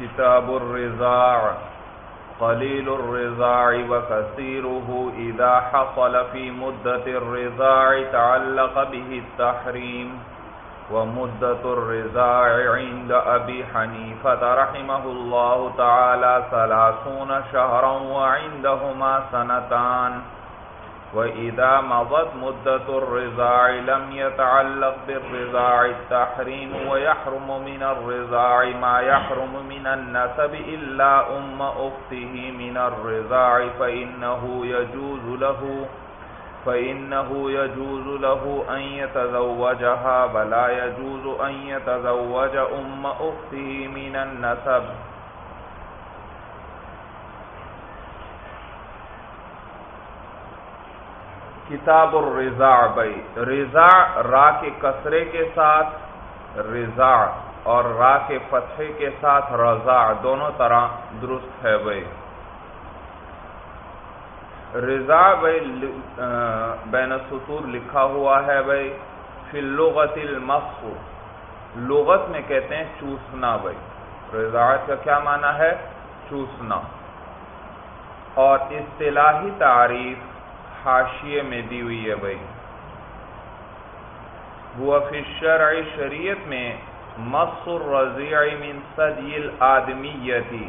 كتاب الرزاع، قليل الرزاع وكثيره إذا حصل في مدة الرزاع تعلق به التحريم. ومدة الرزاع عند أبي حنيفة رحمه الله تعالى ثلاثون شهرا وعندهما سنتان. وإذا مضت مدة الرزاع لم يتعلق بالرزاع التحريم ويحرم من الرزاع ما يحرم من النسب إلا أم أخته من الرزاع فإنه يجوز له فإنه يجوز له أن يتزوجها ولا يجوز أن يتزوج أم أخته من النسب کتاب الرضاع بھائی رضا را کے کسرے کے ساتھ رضا اور را کے فتحے کے ساتھ رضا دونوں طرح درست ہے بھائی۔ رضا بھائی بین سطور لکھا ہوا ہے بھائی۔ فی اللغت المسخ۔ لغت میں کہتے ہیں چوسنا بھائی۔ رضاعت کا کیا معنی ہے؟ چوسنا۔ اور اصطلاحی تعریف حاشیے میں دی ہوئی ہے بھائی۔ وہ فی الشرع شریعت میں مس الرضیع من صدی الادمیتی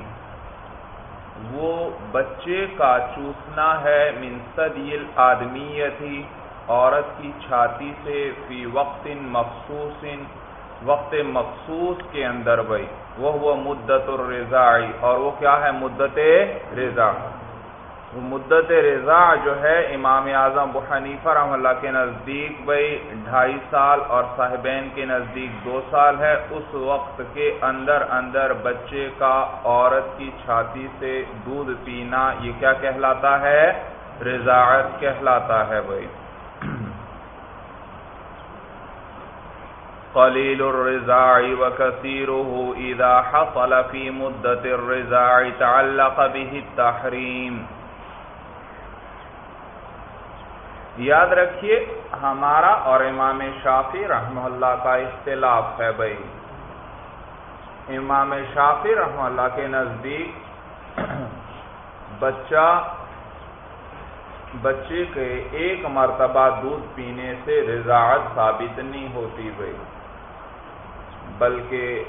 وہ بچے کا چوسنا ہے من صدی الادمیتی عورت کی چھاتی سے فی وقت مخصوص وقت مخصوص کے اندر بھائی۔ وہ وہ مدت الرضاعی اور وہ کیا ہے؟ مدت رضا مدت رضا جو ہے امام اعظم حنیفہ رحم اللہ کے نزدیک بھائی، ڈھائی سال اور صاحبین کے نزدیک دو سال ہے۔ اس وقت کے اندر اندر بچے کا، عورت کی چھاتی سے دودھ پینا، یہ کیا کہلاتا ہے؟ رضاعت کہلاتا ہے بھائی۔ قلیل الرضاع وكثيره اذا حصل في مدة الرضاع تعلق به التحريم یاد رکھیے، ہمارا اور امام شافی رحم اللہ کا اختلاف ہے بھائی۔ امام شافی رحم اللہ کے نزدیک بچہ، بچے کے ایک مرتبہ دودھ پینے سے رضاعت ثابت نہیں ہوتی بھائی۔ بلکہ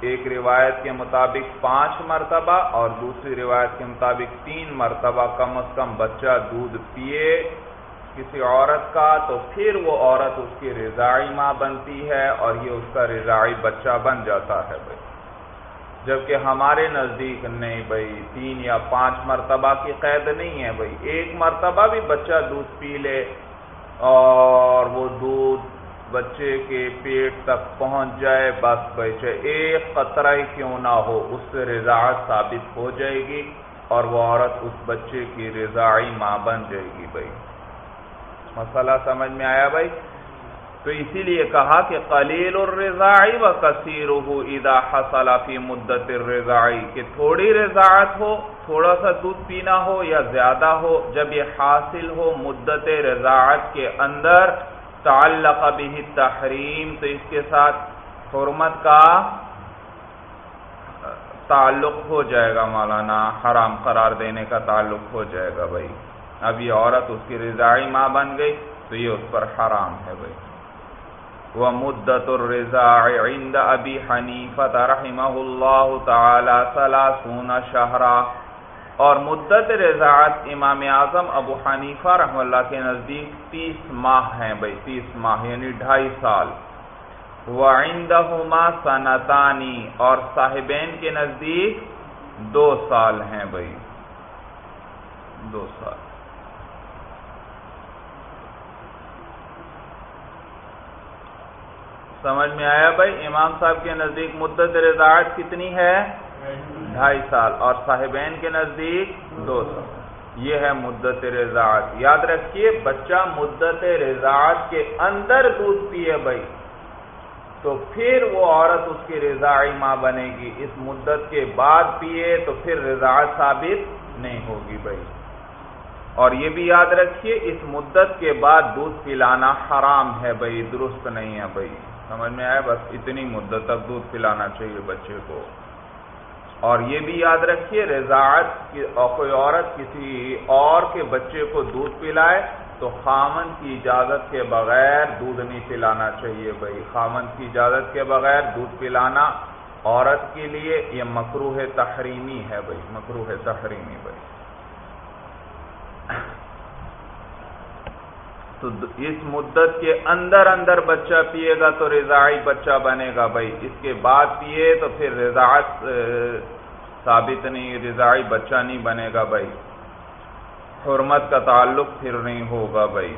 ایک روایت کے مطابق پانچ مرتبہ اور دوسری روایت کے مطابق تین مرتبہ کم از کم بچہ دودھ پیے۔ کسی عورت کا تو پھر وہ عورت اس کی رضائی ماں بنتی ہے اور یہ اس کا رضائی بچہ بن جاتا ہے بھائی۔ جبکہ ہمارے نزدیک نہیں بھائی، تین یا پانچ مرتبہ کی قید نہیں ہے بھائی۔ ایک مرتبہ بھی بچہ دودھ پی لے اور وہ دودھ بچے کے پیٹ تک پہنچ جائے، بس بچے ایک قطرہ ہی کیوں نہ ہو، اس سے رضاعت ثابت ہو جائے گی اور وہ عورت اس بچے کی رضائی ماں بن جائے گی بھائی۔ مسئلہ سمجھ میں آیا بھائی؟ تو اسی لیے کہا کہ قلیل الرضاعی و کثیر ادا حصل فی مدت الرضاعی، کہ تھوڑی رضاعت ہو، تھوڑا سا دودھ پینا ہو یا زیادہ ہو، جب یہ حاصل ہو مدت رضاعت کے اندر، تعلق به تحریم تو اس کے ساتھ حرمت کا تعلق ہو جائے گا مولانا، حرام قرار دینے کا تعلق ہو جائے گا بھائی۔ اب یہ عورت اس کی رضائی ماں بن گئی تو یہ اس پر حرام ہے بھائی۔ وہ مدت الرضا عند ابی حنیفت رحمہ اللہ تعالی سلاسون شہرا اور مدت رضاعت امام اعظم ابو حنیفہ رحم اللہ کے نزدیک تیس ماہ ہیں بھائی، تیس ماہ یعنی ڈھائی سال۔ وعندہما سنتانی اور صاحبین کے نزدیک دو سال ہیں بھائی۔ دو سال۔ سمجھ میں آیا بھائی، امام صاحب کے نزدیک مدت رضاعت کتنی ہے؟ ڈھائی سال، اور صاحبین کے نزدیک دو سال یہ ہے مدت رضاعت۔ یاد رکھیے، بچہ مدت رضاعت کے اندر دودھ پیے بھائی، تو پھر وہ عورت اس کی رضاعی ماں بنے گی۔ اس مدت کے بعد پیے تو پھر رضاعت ثابت نہیں ہوگی بھائی۔ اور یہ بھی یاد رکھیے، اس مدت کے بعد دودھ پلانا حرام ہے بھائی، درست نہیں ہے بھائی۔ سمجھ میں آیا بس اتنی مدت تک دودھ پلانا چاہیے بچے کو۔ اور یہ بھی یاد رکھیے، رضاعت کوئی عورت کسی اور کے بچے کو دودھ پلائے تو خامن کی اجازت کے بغیر دودھ نہیں پلانا چاہیے بھائی۔ خامن کی اجازت کے بغیر دودھ پلانا عورت کے لیے یہ مکروح تحریمی ہے بھائی۔ مکروح تحریمی بھائی۔ تو اس مدت کے اندر اندر بچہ پیے گا تو رضائی بچہ بنے گا بھائی۔ اس کے بعد پیے تو پھر رضاعت ثابت نہیں رضائی بچہ نہیں بنے گا بھائی۔ حرمت کا تعلق پھر نہیں ہوگا بھائی۔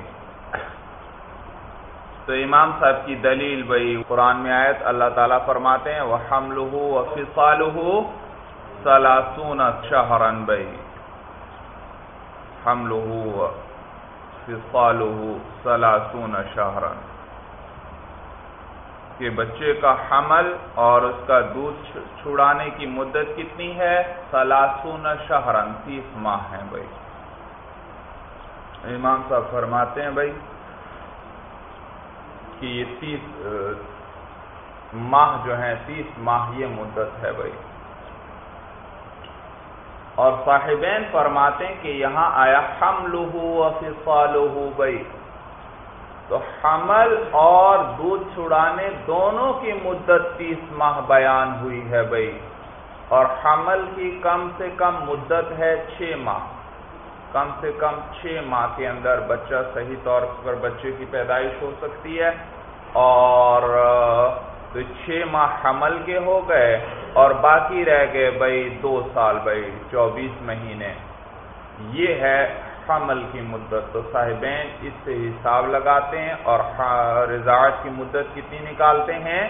تو امام صاحب کی دلیل بھائی، قرآن میں آیت اللہ تعالیٰ فرماتے ہیں وہ حمل ہو فصال ہو سلاسون شہرن بھائی۔ حمل ہو سلاسون شہرن کہ بچے کا حمل اور اس کا دودھ چھڑانے کی مدت کتنی ہے؟ سلاسون شہرن تیس ماہ ہے بھائی۔ امام صاحب فرماتے ہیں بھائی کہ یہ تیس ماہ جو ہے تیس ماہ یہ مدت ہے بھائی۔ اور صاحبین فرماتے ہیں کہ یہاں آیا حمل ہو بھائی تو حمل اور دودھ چھڑانے دونوں کی مدت تیس ماہ بیان ہوئی ہے بھائی اور حمل کی کم سے کم مدت ہے چھ ماہ۔ کم سے کم چھ ماہ کے اندر بچہ صحیح طور پر بچے کی پیدائش ہو سکتی ہے اور تو چھ ماہ حمل کے ہو گئے اور باقی رہ گئے بھائی دو سال بھائی، چوبیس مہینے۔ یہ ہے حمل کی مدت۔ تو صاحبین، اس سے حساب لگاتے ہیں اور ہاں، رضاعت کی مدت کتنی نکالتے ہیں؟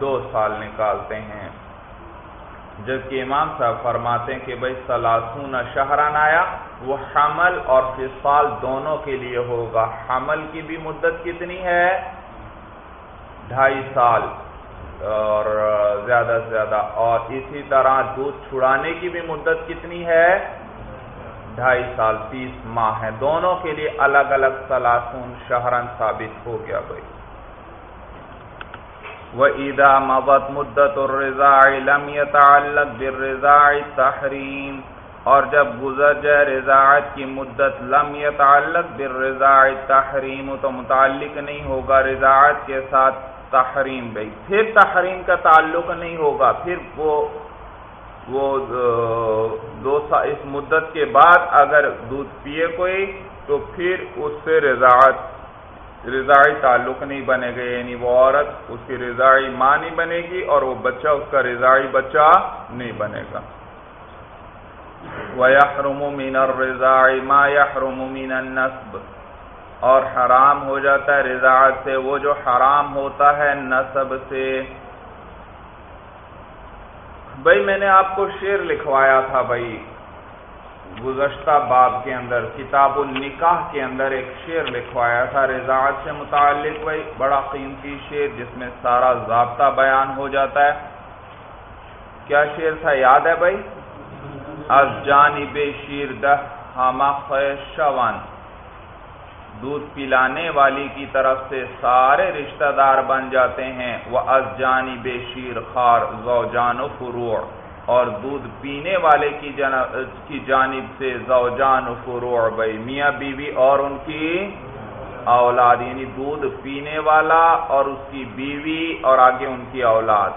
دو سال نکالتے ہیں۔ جبکہ امام صاحب فرماتے ہیں کہ بھائی سلاسون شہران آیا، وہ حمل اور فصال دونوں کے لیے ہوگا۔ حمل کی بھی مدت کتنی ہے؟ ڈھائی سال، اور زیادہ سے زیادہ۔ اور اسی طرح دودھ چھڑانے کی بھی مدت کتنی ہے؟ ڈھائی سال، تیس ماہ ہے دونوں کے لیے الگ الگ سلاسون شہرن ثابت ہو گیا بھائی۔ وہ عیدا مبت مدت لم يتعلق بالرضاع تحریم اور جب گزر جائے رضاعت کی مدت لم يتعلق بالرضاع تحریم تو متعلق نہیں ہوگا۔ رضاعت کے ساتھ تحریم بھائی۔ پھر تحریم کا تعلق نہیں ہوگا۔ پھر وہ وہ دو اس مدت کے بعد اگر دودھ پیے کوئی، تو پھر اس سے رضاعت رضائی تعلق نہیں بنے گا۔ یعنی وہ عورت اس کی رضائی ماں نہیں بنے گی اور وہ بچہ اس کا رضائی بچہ نہیں بنے گا۔ وَيَحْرُمُ مِنَ الرِّضَاعِ مَا يَحْرُمُ مِنَ النَّسْبِ۔ اور حرام ہو جاتا ہے رضاعت سے۔ وہ جو حرام ہوتا ہے نصب سے۔ بھائی میں نے آپ کو شعر لکھوایا تھا بھائی۔ گزشتہ باب کے اندر، کتاب النکاح کے اندر ایک شعر لکھوایا تھا۔ رضاعت سے متعلق بھائی، بڑا قیمتی شعر جس میں سارا ضابطہ بیان ہو جاتا ہے۔ کیا شعر تھا؟ یاد ہے بھائی؟ از جانب شیر دہ ہما شوان۔ دودھ پلانے والی کی طرف سے سارے رشتہ دار بن جاتے ہیں۔ وہ از جانی بے شیر خار زوجان و فروع اور دودھ پینے والے کی کی جانب سے زوجان و فروع بھائی میاں بیوی اور ان کی اولاد یعنی دودھ پینے والا اور اس کی بیوی اور آگے ان کی اولاد۔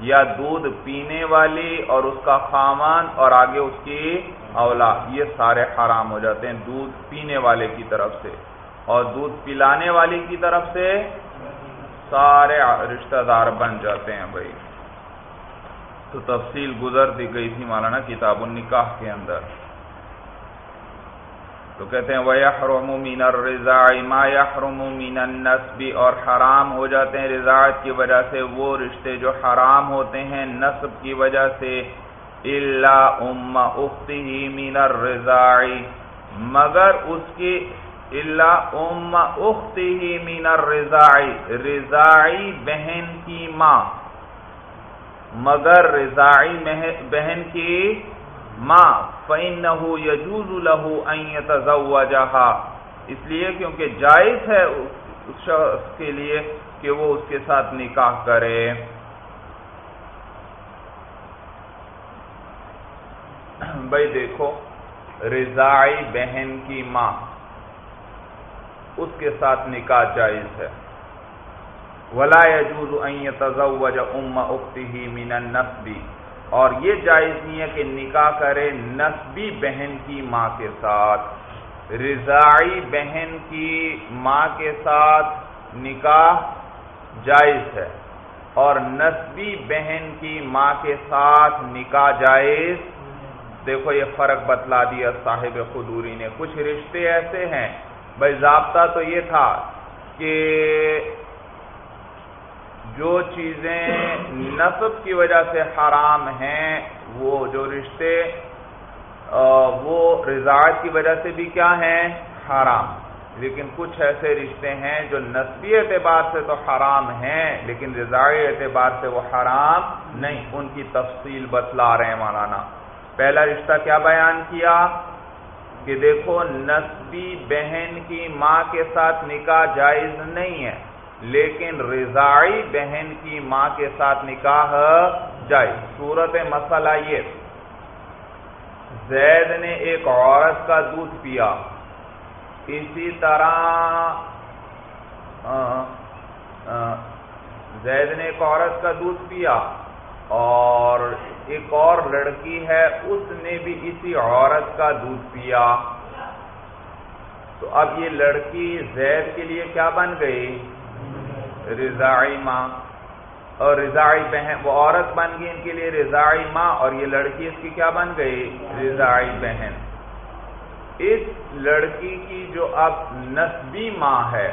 یا دودھ پینے والی اور اس کا خامان اور آگے اس کی اولاد یہ سارے حرام ہو جاتے ہیں دودھ پینے والے کی طرف سے۔ اور دودھ پلانے والی کی طرف سے سارے رشتہ دار بن جاتے ہیں بھائی۔ تو تفصیل گزر دی گئی تھی مولانا کتاب النکاح کے اندر۔ تو کہتے ہیں وہ مین الرضا ما یحرم مین النسب۔ اور حرام ہو جاتے ہیں رضاعت کی وجہ سے۔ وہ رشتے جو حرام ہوتے ہیں نصب کی وجہ سے۔ اللہ ام اختی مین الرضاعی مگر اس کی اللہ ام اختی مین الرضاعی رضاعی بہن کی ماں مگر رضاعی بہن کی ماں فَإِنَّهُ يَجُوزُ لَهُ أَن يَتَزَوَّجَهَا اس لیے کیونکہ جائز ہے اس شخص کے لیے کہ وہ اس کے ساتھ نکاح کرے بھائی دیکھو رضائی بہن کی ماں، اس کے ساتھ نکاح جائز ہے۔ ولا يجوز ان يتزوج ام اخته من النسب۔ اور یہ جائز نہیں ہے کہ نکاح کرے نسبی بہن کی ماں کے ساتھ۔ رضائی بہن کی ماں کے ساتھ نکاح جائز ہے۔ اور نسبی بہن کی ماں کے ساتھ نکاح جائز دیکھو یہ فرق بتلا دیا صاحب خدوری نے، کچھ رشتے ایسے ہیں۔ بھائی ضابطہ تو یہ تھا کہ جو چیزیں نصب کی وجہ سے حرام ہیں، وہ جو رشتے وہ رضاعت کی وجہ سے بھی کیا ہیں؟ حرام۔ لیکن کچھ ایسے رشتے ہیں جو نسبی اعتبار سے تو حرام ہیں، لیکن رضاعی اعتبار سے وہ حرام نہیں۔ ان کی تفصیل بتلا رہے ہیں مولانا۔ پہلا رشتہ کیا بیان کیا؟ کہ دیکھو، نسبی بہن کی ماں کے ساتھ نکاح جائز نہیں ہے، لیکن رضائی بہن کی ماں کے ساتھ نکاح جائے صورت مسئلہ یہ، زید نے ایک عورت کا دودھ پیا۔ اسی طرح زید نے ایک عورت کا دودھ پیا۔ اور ایک اور لڑکی ہے، اس نے بھی اسی عورت کا دودھ پیا۔ تو اب یہ لڑکی زید کے لیے کیا بن گئی؟ رضائی ماں۔ اور رضائی بہن، وہ عورت بن گئی ان کے لیے رضائی ماں، اور یہ لڑکی اس کی کیا بن گئی؟ رضائی بہن۔ اس لڑکی کی جو اب نسبی ماں ہے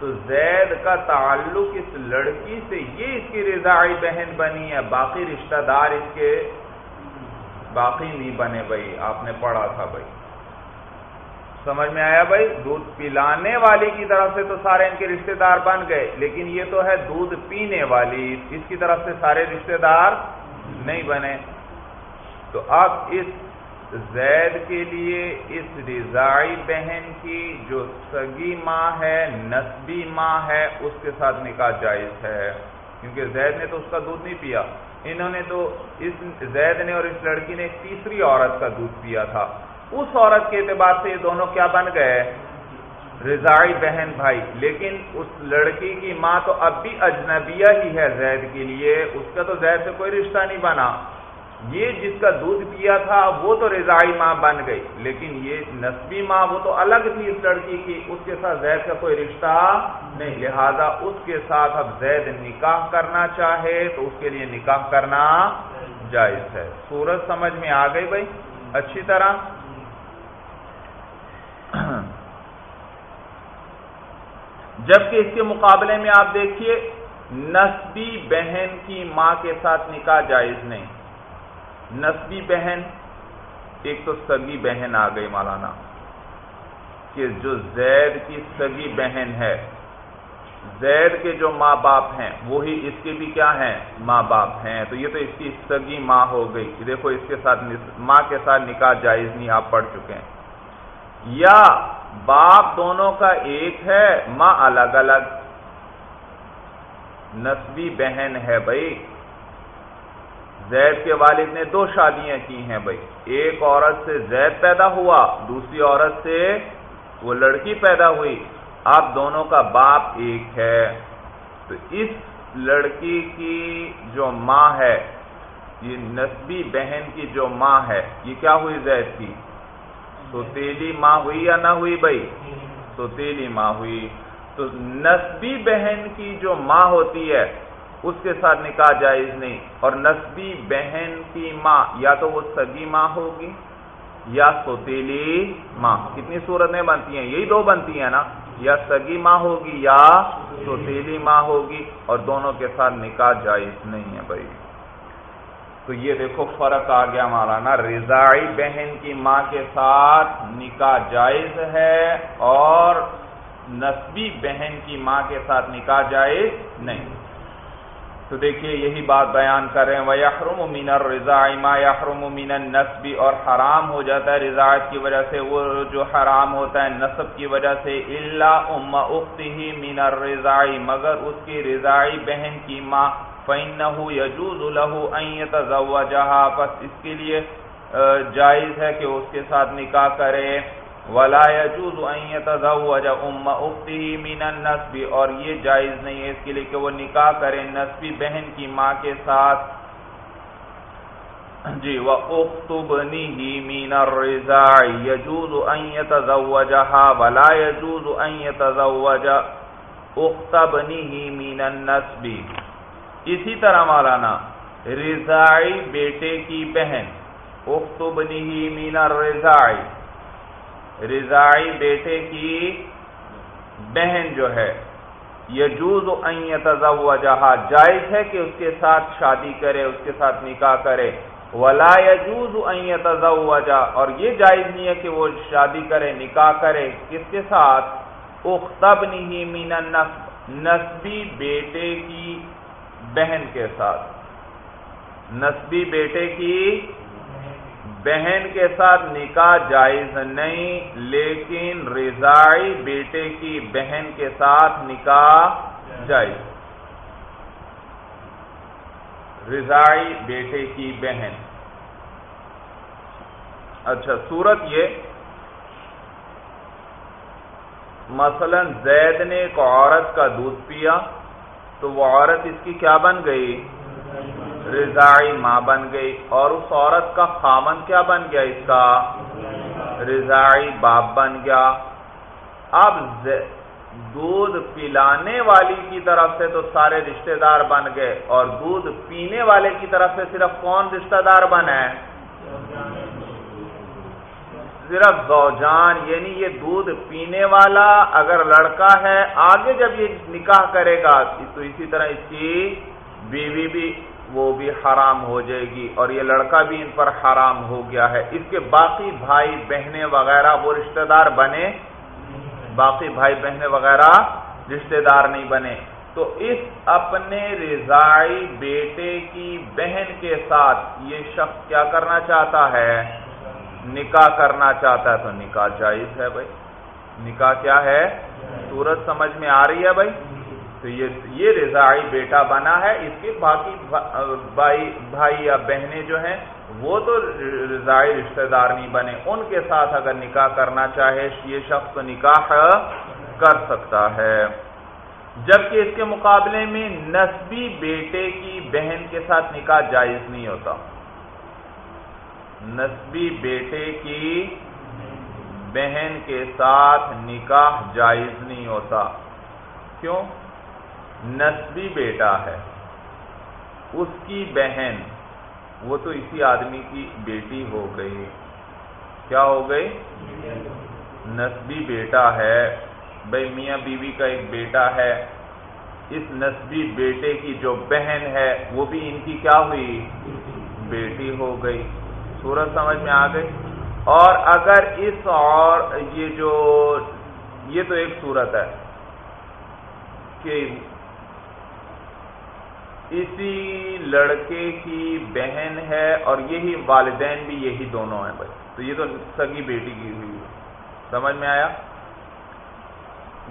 تو زید کا تعلق اس لڑکی سے یہ اس کی رضائی بہن بنی ہے، باقی رشتہ دار اس کے باقی نہیں بنے بھائی، آپ نے پڑھا تھا بھائی۔ سمجھ میں آیا بھائی؟ دودھ پلانے والی کی طرف سے تو سارے ان کے رشتہ دار بن گئے، لیکن یہ تو ہے دودھ پینے والی، اس کی طرف سے سارے رشتہ دار نہیں بنے۔ تو اب اس زید کے لیے اس رضائی بہن کی جو سگی ماں ہے، نسبی ماں ہے، اس کے ساتھ نکاح جائز ہے۔ کیونکہ زید نے تو اس کا دودھ نہیں پیا۔ انہوں نے تو اس، زید نے اور اس لڑکی نے ایک تیسری عورت کا دودھ پیا تھا۔ اس عورت کے اعتبار سے یہ دونوں کیا بن گئے؟ رضائی بہن بھائی۔ لیکن اس لڑکی کی ماں تو اب بھی اجنبیہ ہی ہے زید کے لیے۔ اس کا تو زید سے کوئی رشتہ نہیں بنا۔ یہ جس کا دودھ پیا تھا، وہ تو رضائی ماں بن گئی۔ لیکن یہ نسبی ماں، وہ تو الگ تھی اس لڑکی کی۔ اس کے ساتھ زید کا کوئی رشتہ نہیں۔ لہذا اس کے ساتھ اب زید نکاح کرنا چاہے تو اس کے لیے نکاح کرنا جائز ہے۔ سورج سمجھ میں آ گئی بھائی؟ اچھی طرح۔ جبکہ اس کے مقابلے میں آپ دیکھیے، نسبی بہن کی ماں کے ساتھ نکاح جائز نہیں۔ نسبی بہن، ایک تو سگی بہن آ گئی مولانا، کہ جو زید کی سگی بہن ہے، زید کے جو ماں باپ ہیں، وہی اس کے بھی کیا ہیں؟ ماں باپ ہیں۔ تو یہ تو اس کی سگی ماں ہو گئی۔ دیکھو، اس کے ساتھ ماں کے ساتھ نکاح جائز نہیں، آپ پڑھ چکے ہیں۔ یا باپ دونوں کا ایک ہے، ماں الگ الگ۔ نسبی بہن ہے بھائی زید کے والد نے دو شادیاں کی ہیں بھائی۔ ایک عورت سے زید پیدا ہوا، دوسری عورت سے وہ لڑکی پیدا ہوئی۔ اب دونوں کا باپ ایک ہے۔ تو اس لڑکی کی جو ماں ہے، یہ نسبی بہن کی جو ماں ہے، یہ کیا ہوئی زید کی؟ تو تیلی ماں ہوئی یا نہ ہوئی بھائی؟ تو تیلی ماں ہوئی۔ تو نسبی بہن کی جو ماں ہوتی ہے اس کے ساتھ نکاح جائز نہیں۔ اور نسبی بہن کی ماں، یا تو وہ سگی ماں ہوگی، یا سوتیلی ماں۔ کتنی صورتیں بنتی ہیں؟ یہی دو بنتی ہیں نا۔ یا سگی ماں ہوگی یا سوتیلی ماں ہوگی، اور دونوں کے ساتھ نکاح جائز نہیں ہے بھائی۔ تو یہ دیکھو، فرق آ گیا مولانا رضائی بہن کی ماں کے ساتھ نکاح جائز ہے، اور نسبی بہن کی ماں کے ساتھ نکاح جائز نہیں۔ تو دیکھیے یہی بات بیان کر رہے ہیں وہ یحرم مین رضائی ماں یحرم مین نسبی اور حرام ہو جاتا ہے رضایت کی وجہ سے، وہ جو حرام ہوتا ہے نصب کی وجہ سے اللہ ام اخت ہی مین رضائی مگر اس کی رضائی بہن کی ماں، فَإِنَّهُ يَجُوزُ لَهُ أَن يَتَزَوَّجَهَا۔ پس اس کے لیے جائز ہے کہ اس کے ساتھ نکاح کرے۔ ولا يجوز ان يتزوج ام اخته من النسب اور یہ جائز نہیں ہے اس کے لیے کہ وہ نکاح کرے نسبی بہن کی ماں کے ساتھ۔ جی وہ اختبنی ہی مین الرضاع، يجوز ان يتزوجها ولا يجوز ان يتزوج اختبنی ہی مین النسب اسی طرح مولانا، رضاعی بیٹے کی بہن اختبنی ہی مین الرضاعی رضائی بیٹے کی بہن جو ہے، یجوز ان یتزوجہا، جائز ہے کہ اس کے ساتھ شادی کرے، اس کے ساتھ نکاح کرے۔ ولا یجوز ان یتزوجا اور یہ جائز نہیں ہے کہ وہ شادی کرے، نکاح کرے۔ کس کے ساتھ؟ اختبنی من النسب نسبی بیٹے کی بہن کے ساتھ۔ نسبی بیٹے کی بہن کے ساتھ نکاح جائز نہیں، لیکن رضائی بیٹے کی بہن کے ساتھ نکاح جائز۔ رضائی بیٹے کی بہن۔ اچھا صورت یہ، مثلا زید نے ایک عورت کا دودھ پیا تو وہ عورت اس کی کیا بن گئی؟ رضائی ماں بن گئی اور اس عورت کا خامن کیا بن گیا اس کا؟ رضائی باپ بن گیا۔ اب دودھ پلانے والی کی طرف سے تو سارے رشتہ دار بن گئے اور دودھ پینے والے کی طرف سے صرف کون رشتہ دار بنا ہے؟ صرف زوجان یعنی یہ دودھ پینے والا اگر لڑکا ہے، آگے جب یہ نکاح کرے گا، تو اسی طرح اس کی بیوی بھی وہ بھی حرام ہو جائے گی اور یہ لڑکا بھی ان پر حرام ہو گیا ہے۔ اس کے باقی بھائی بہنیں وغیرہ وہ رشتہ دار بنے۔ باقی بھائی بہنیں وغیرہ رشتہ دار نہیں بنے۔ تو اس اپنے رضائی بیٹے کی بہن کے ساتھ یہ شخص کیا کرنا چاہتا ہے؟ نکاح کرنا چاہتا ہے۔ تو نکاح جائز ہے بھائی۔ نکاح کیا ہے؟ صورت سمجھ میں آ رہی ہے بھائی؟ تو یہ رضائی بیٹا بنا ہے۔ اس کے باقی بھائی بھائی یا بہنیں جو ہیں، وہ تو رضائی رشتہ دار نہیں بنے۔ ان کے ساتھ اگر نکاح کرنا چاہے، یہ شخص تو نکاح کر سکتا ہے۔ جبکہ اس کے مقابلے میں نسبی بیٹے کی بہن کے ساتھ نکاح جائز نہیں ہوتا۔ نسبی بیٹے کی بہن کے ساتھ نکاح جائز نہیں ہوتا۔ کیوں؟ نسبی بیٹا ہے۔ اس کی بہن، وہ تو اسی آدمی کی بیٹی ہو گئی۔ کیا ہو گئی؟ نسبی بیٹا ہے۔ بھائی، میاں بیوی کا ایک بیٹا ہے۔ اس نسبی بیٹے کی جو بہن ہے، وہ بھی ان کی کیا ہوئی؟ بیٹی ہو گئی۔ سورج سمجھ میں آ گئی۔ اور اگر اس اور یہ جو، یہ تو ایک صورت ہے کہ اسی لڑکے کی بہن ہے اور یہی والدین بھی یہی دونوں ہیں بھائی تو یہ تو سگی بیٹی کی ہوئی سمجھ میں آیا؟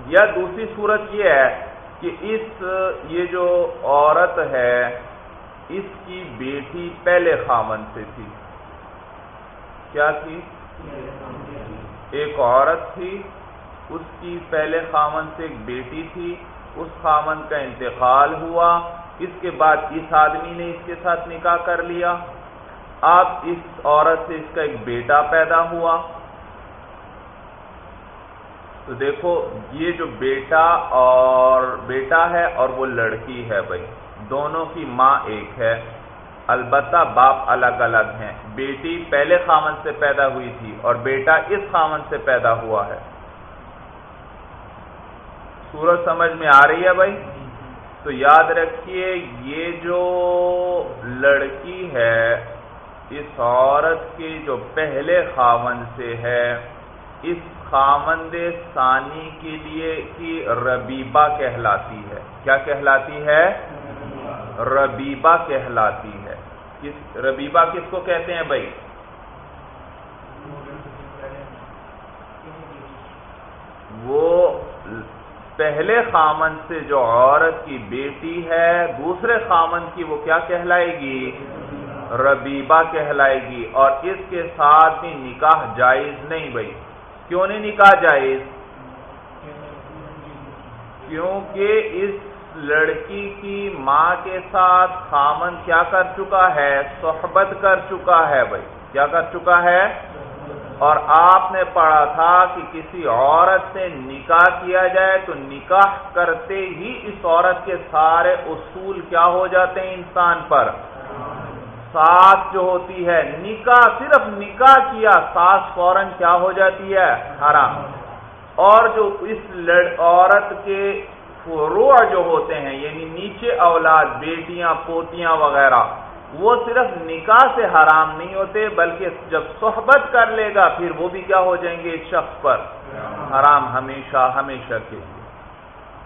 یا دوسری صورت یہ ہے کہ اس، یہ جو عورت ہے، اس کی بیٹی پہلے خامن سے تھی۔ کیا تھی؟ ایک عورت تھی، اس کی پہلے خامن سے ایک بیٹی تھی۔ اس خامن کا انتقال ہوا۔ اس کے بعد اس آدمی نے اس کے ساتھ نکاح کر لیا۔ اب اس عورت سے اس کا ایک بیٹا پیدا ہوا۔ تو دیکھو، یہ جو بیٹا اور بیٹا ہے اور وہ لڑکی ہے بھائی، دونوں کی ماں ایک ہے۔ البتہ باپ الگ الگ ہیں۔ بیٹی پہلے خامن سے پیدا ہوئی تھی اور بیٹا اس خامن سے پیدا ہوا ہے۔ سورج سمجھ میں آ رہی ہے بھائی؟ تو یاد رکھیے، یہ جو لڑکی ہے، اس عورت کے جو پہلے خاون سے ہے، اس خامند ثانی کے لیے کی ربیبہ کہلاتی ہے۔ کیا کہلاتی ہے؟ ربیبہ کہلاتی ہے۔ کس، ربیبہ کس کو کہتے ہیں بھائی؟ وہ پہلے خامن سے جو عورت کی بیٹی ہے، دوسرے خامن کی وہ کیا کہلائے گی؟ ربیبہ کہلائے گی۔ اور اس کے ساتھ بھی نکاح جائز نہیں بھائی۔ کیوں نہیں نکاح جائز؟ کیونکہ اس لڑکی کی ماں کے ساتھ خامن کیا کر چکا ہے؟ صحبت کر چکا ہے بھائی۔ کیا کر چکا ہے؟ اور آپ نے پڑھا تھا کہ کسی عورت سے نکاح کیا جائے تو نکاح کرتے ہی اس عورت کے سارے اصول کیا ہو جاتے ہیں انسان پر؟ ساتھ جو ہوتی ہے، نکاح صرف نکاح کیا ساس فوراً کیا ہو جاتی ہے؟ حرام۔ اور جو اس عورت کے فروع جو ہوتے ہیں یعنی نیچے اولاد، بیٹیاں، پوتیاں وغیرہ وہ صرف نکاح سے حرام نہیں ہوتے، بلکہ جب صحبت کر لے گا، پھر وہ بھی کیا ہو جائیں گے؟ اس شخص پر۔ حرام ہمیشہ ہمیشہ کے لیے۔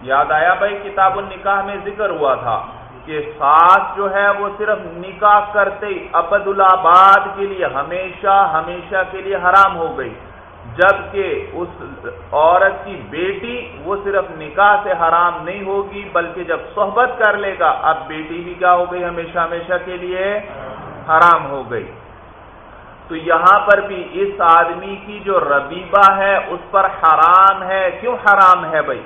یاد آیا بھائی، کتاب النکاح میں ذکر ہوا تھا کہ ساس جو ہے وہ صرف نکاح کرتے ابد الآباد کے لیے ہمیشہ ہمیشہ کے لیے حرام ہو گئی۔ جبکہ اس عورت کی بیٹی وہ صرف نکاح سے حرام نہیں ہوگی، بلکہ جب صحبت کر لے گا، اب بیٹی بھی کیا ہو گئی ہمیشہ ہمیشہ کے لیے؟ حرام ہو گئی۔ تو یہاں پر بھی اس آدمی کی جو ربیبہ ہے، اس پر حرام ہے۔ کیوں حرام ہے بھائی؟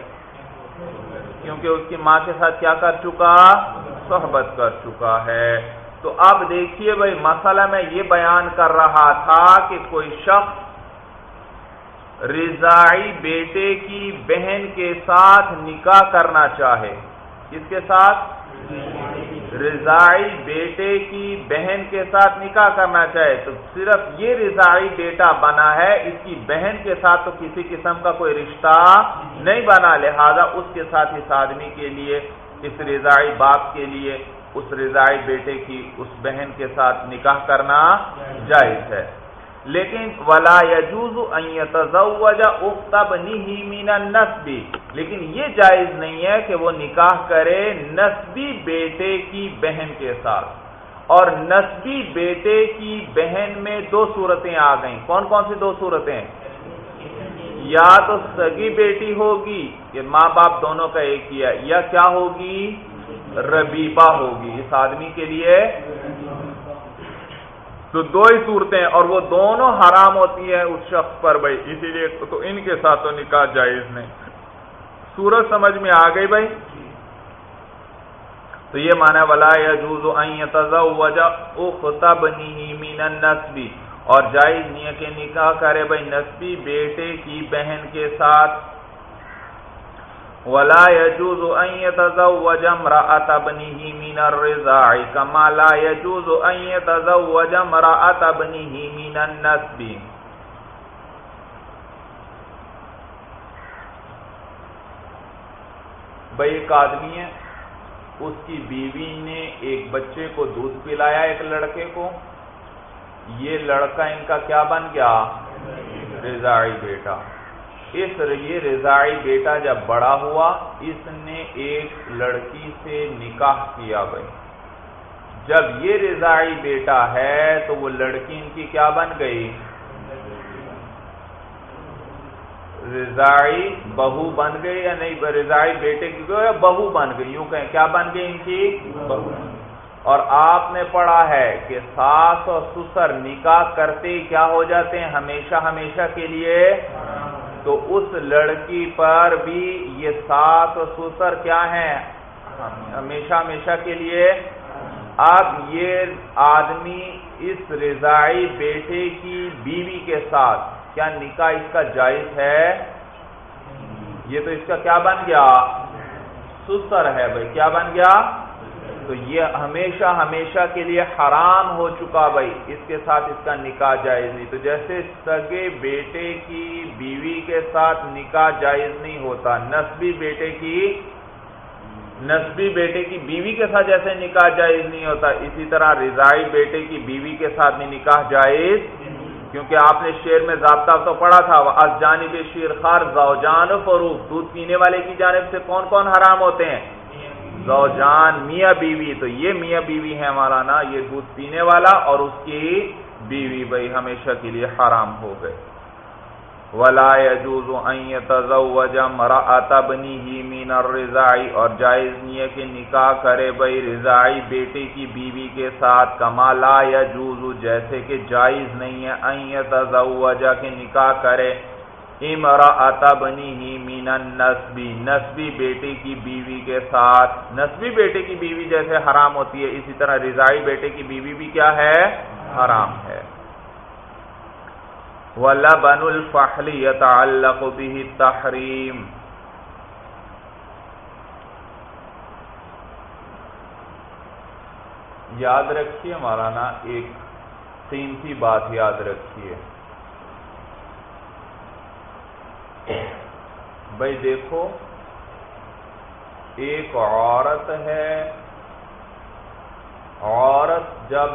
کیونکہ اس کی ماں کے ساتھ کیا کر چکا؟ صحبت کر چکا ہے۔ تو اب دیکھیے بھائی، مسئلہ میں یہ بیان کر رہا تھا کہ کوئی شخص رضائی بیٹے کی بہن کے ساتھ نکاح کرنا چاہے۔ کس کے ساتھ؟ رضائی بیٹے کی بہن کے ساتھ نکاح کرنا چاہے۔ تو صرف یہ رضائی بیٹا بنا ہے، اس کی بہن کے ساتھ تو کسی قسم کا کوئی رشتہ نہیں بنا۔ لہذا اس کے ساتھ اس آدمی کے لیے، اس رضائی باپ کے لیے، اس رضائی بیٹے کی اس بہن کے ساتھ نکاح کرنا جائز ہے۔ لیکن ولا یجوز من النسبی لیکن یہ جائز نہیں ہے کہ وہ نکاح کرے نسبی بیٹے کی بہن کے ساتھ۔ اور نسبی بیٹے کی بہن میں دو صورتیں آ گئیں۔ کون کون سی دو صورتیں؟ یا تو سگی بیٹی ہوگی کہ ماں باپ دونوں کا ایک ہی ہے، یا کیا ہوگی؟ ربیبہ ہوگی۔ اس آدمی کے لیے تو دو ہی صورتیں اور وہ دونوں حرام ہوتی ہیں اس شخص پر بھائی، اسی لیے تو ان کے ساتھ تو نکاح جائز نہیں۔ سورج سمجھ میں آ گئی بھائی؟ تو یہ مانا ولا یجوز وجہ مین نسبی اور جائز نہیں ہے کہ نکاح کرے بھائی، نسبی بیٹے کی بہن کے ساتھ ولا يجوز ان يتزوج امراه ابنه من الرضاع كما لا يجوز ان يتزوج امراه ابنه من النسب. بھائی، ایک آدمی ہے، اس کی بیوی نے ایک بچے کو دودھ پلایا ایک لڑکے کو، یہ لڑکا ان کا کیا بن گیا؟ رضائی بیٹا۔ اس یہ رضائی بیٹا جب بڑا ہوا اس نے ایک لڑکی سے نکاح کیا بھائی۔ جب یہ رضائی بیٹا ہے تو وہ لڑکی ان کی کیا بن گئی؟ رضائی بہو بن گئی یا نہیں؟ رضائی بیٹے کی بہو بن گئی۔ یوں کہیں کیا بن گئی ان کی؟ بہو۔ اور آپ نے پڑھا ہے کہ ساس اور سسر نکاح کرتے کیا ہو جاتے ہیں؟ ہمیشہ ہمیشہ کے لیے۔ تو اس لڑکی پر بھی یہ ساس و سسر کیا ہیں؟ ہمیشہ ہمیشہ کے لیے۔ اب یہ آدمی اس رضائی بیٹے کی بیوی کے ساتھ، کیا نکاح اس کا جائز ہے؟ یہ تو اس کا کیا بن گیا؟ سسر ہے بھائی، کیا بن گیا؟ تو یہ ہمیشہ ہمیشہ کے لیے حرام ہو چکا بھائی۔ اس کے ساتھ اس کا نکاح جائز نہیں۔ تو جیسے سگے بیٹے کی بیوی کے ساتھ نکاح جائز نہیں ہوتا، نسبی بیٹے کی، نسبی بیٹے کی بیوی کے ساتھ جیسے نکاح جائز نہیں ہوتا۔ اسی طرح رضائی بیٹے کی بیوی کے ساتھ بھی نکاح جائز۔ کیونکہ آپ نے شیر میں ضابطہ تو پڑھا تھا از جانب شیر خار زوجان فروخ دودھ پینے والے کی جانب سے کون کون حرام ہوتے ہیں؟ زوجان میاں بیوی، تو یہ میاں بیوی ہے ہمارا نا یہ دودھ پینے والا اور اس کی بیوی بھائی ہمیشہ کے لیے حرام ہو گئے۔ ولا يجوز ان يتزوج امراه ابنه من الرضاع اور جائز نہیں ہے کہ نکاح کرے بھائی رضاعی بیٹے کی بیوی کے ساتھ، کما لا يجوز، جیسے کہ جائز نہیں ہے۔ ان يتزوج، کہ نکاح کرے۔ امراه ابنه من النسب نسبی نسبی بیٹے کی بیوی کے ساتھ۔ نسبی بیٹے کی بیوی جیسے حرام ہوتی ہے، اسی طرح رضائی بیٹے کی بیوی بھی کیا ہے؟ حرام ہے۔ ولبن الفحل يتعلق به التحريم۔ یاد رکھیے مولانا ایک قیمتی بات یاد رکھیے۔ بھائی دیکھو، ایک عورت ہے۔ عورت جب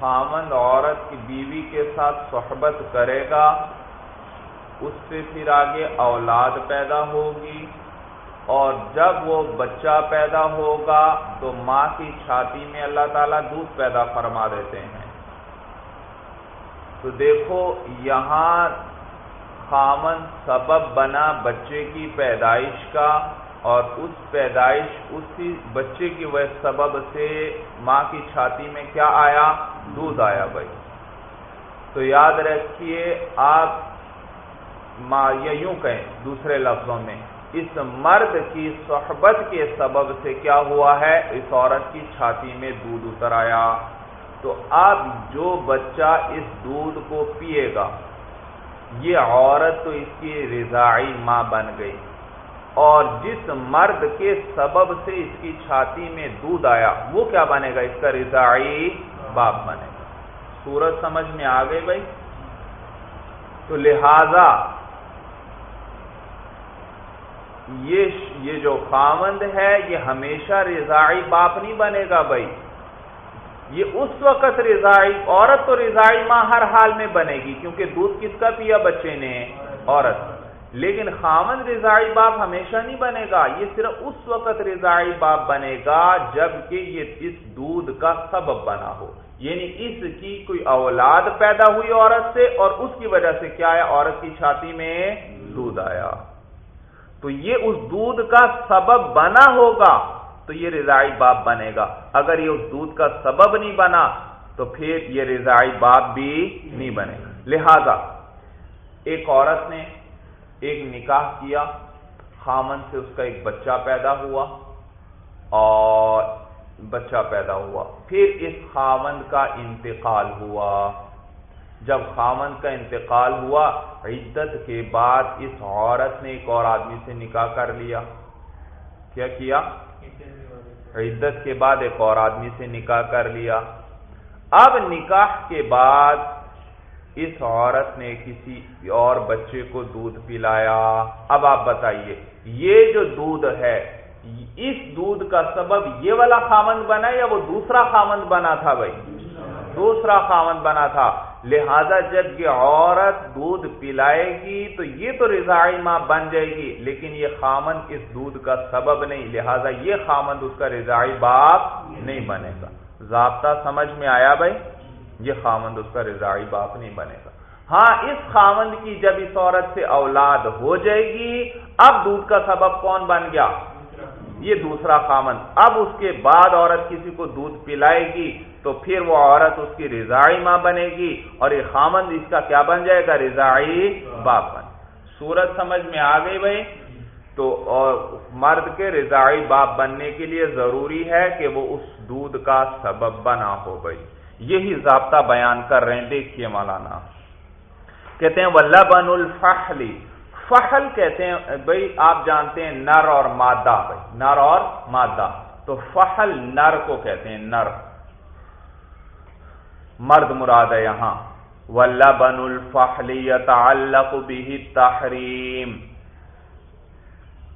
خامند عورت کی بیوی کے ساتھ صحبت کرے گا، اس سے پھر آگے اولاد پیدا ہوگی۔ اور جب وہ بچہ پیدا ہوگا، تو ماں کی چھاتی میں اللہ تعالیٰ دودھ پیدا فرما دیتے ہیں۔ تو دیکھو، یہاں خامن سبب بنا بچے کی پیدائش کا اور اس پیدائش اسی بچے کی وہ سبب سے ماں کی چھاتی میں کیا آیا؟ دودھ آیا بھائی۔ تو یاد رکھیے، آپ ماں یا یوں کہیں دوسرے لفظوں میں، اس مرد کی صحبت کے سبب سے کیا ہوا ہے؟ اس عورت کی چھاتی میں دودھ اتر آیا۔ تو اب جو بچہ اس دودھ کو پیے گا یہ عورت تو اس کی رضائی ماں بن گئی اور جس مرد کے سبب سے اس کی چھاتی میں دودھ آیا، وہ کیا بنے گا؟ اس کا رضائی باپ بنے گا۔ سورج سمجھ میں آ گئی بھائی؟ تو لہذا یہ جو خامند ہے، یہ ہمیشہ رضائی باپ نہیں بنے گا بھائی۔ یہ اس وقت رضائی عورت تو رضائی ماں ہر حال میں بنے گی، کیونکہ دودھ کس کا پیا بچے نے؟ عورت۔ لیکن خامن رضائی باپ ہمیشہ نہیں بنے گا، یہ صرف اس وقت رضائی باپ بنے گا جبکہ یہ اس دودھ کا سبب بنا ہو۔ یعنی اس کی کوئی اولاد پیدا ہوئی عورت سے اور اس کی وجہ سے کیا ہے عورت کی چھاتی میں دودھ آیا۔ تو یہ اس دودھ کا سبب بنا ہوگا۔ تو یہ رضائی باپ بنے گا۔ اگر یہ اس دودھ کا سبب نہیں بنا، تو پھر یہ رضائی باپ بھی نہیں بنے گا۔ لہذا ایک عورت نے ایک نکاح کیا، خامن سے اس کا ایک بچہ پیدا ہوا اور بچہ پیدا ہوا۔ پھر اس خامن کا انتقال ہوا۔ جب خامن کا انتقال ہوا، عدت کے بعد اس عورت نے ایک اور آدمی سے نکاح کر لیا۔ کیا کیا؟ عدت کے بعد ایک اور آدمی سے نکاح کر لیا۔ اب نکاح کے بعد اس عورت نے کسی اور بچے کو دودھ پلایا۔ اب آپ بتائیے، یہ جو دودھ ہے، اس دودھ کا سبب یہ والا خامند بنا یا وہ دوسرا خامند بنا تھا بھائی؟ دوسرا خامند بنا تھا۔ لہذا جب یہ عورت دودھ پلائے گی تو یہ تو رضائی ماں بن جائے گی، لیکن یہ خامند اس دودھ کا سبب نہیں، لہذا یہ خامند اس کا رضائی باپ نہیں بنے گا۔ ضابطہ سمجھ میں آیا بھائی؟ یہ خامند اس کا رضائی باپ نہیں بنے گا۔ ہاں اس خامند کی جب اس عورت سے اولاد ہو جائے گی، اب دودھ کا سبب کون بن گیا؟ یہ دوسرا خامند اب اس کے بعد عورت کسی کو دودھ پلائے گی تو پھر وہ عورت اس کی رضائی ماں بنے گی اور یہ خامند اس کا کیا بن جائے گا؟ رضائی باپ بن۔ سورج سمجھ میں آ گئی بھائی؟ تو مرد کے رضائی باپ بننے کے لیے ضروری ہے کہ وہ اس دودھ کا سبب بنا ہو بھائی۔ یہی ضابطہ بیان کر رہے ہیں۔ دیکھیے مولانا۔ کہتے ہیں ولہ بن الفحلی فحل کہتے ہیں بھائی، آپ جانتے ہیں نر اور مادہ بھائی۔ نر اور مادہ۔ تو فحل نر کو کہتے ہیں، نر۔ مرد مراد ہے یہاں. ولہ بن الفحلی تعلق بھی تحریم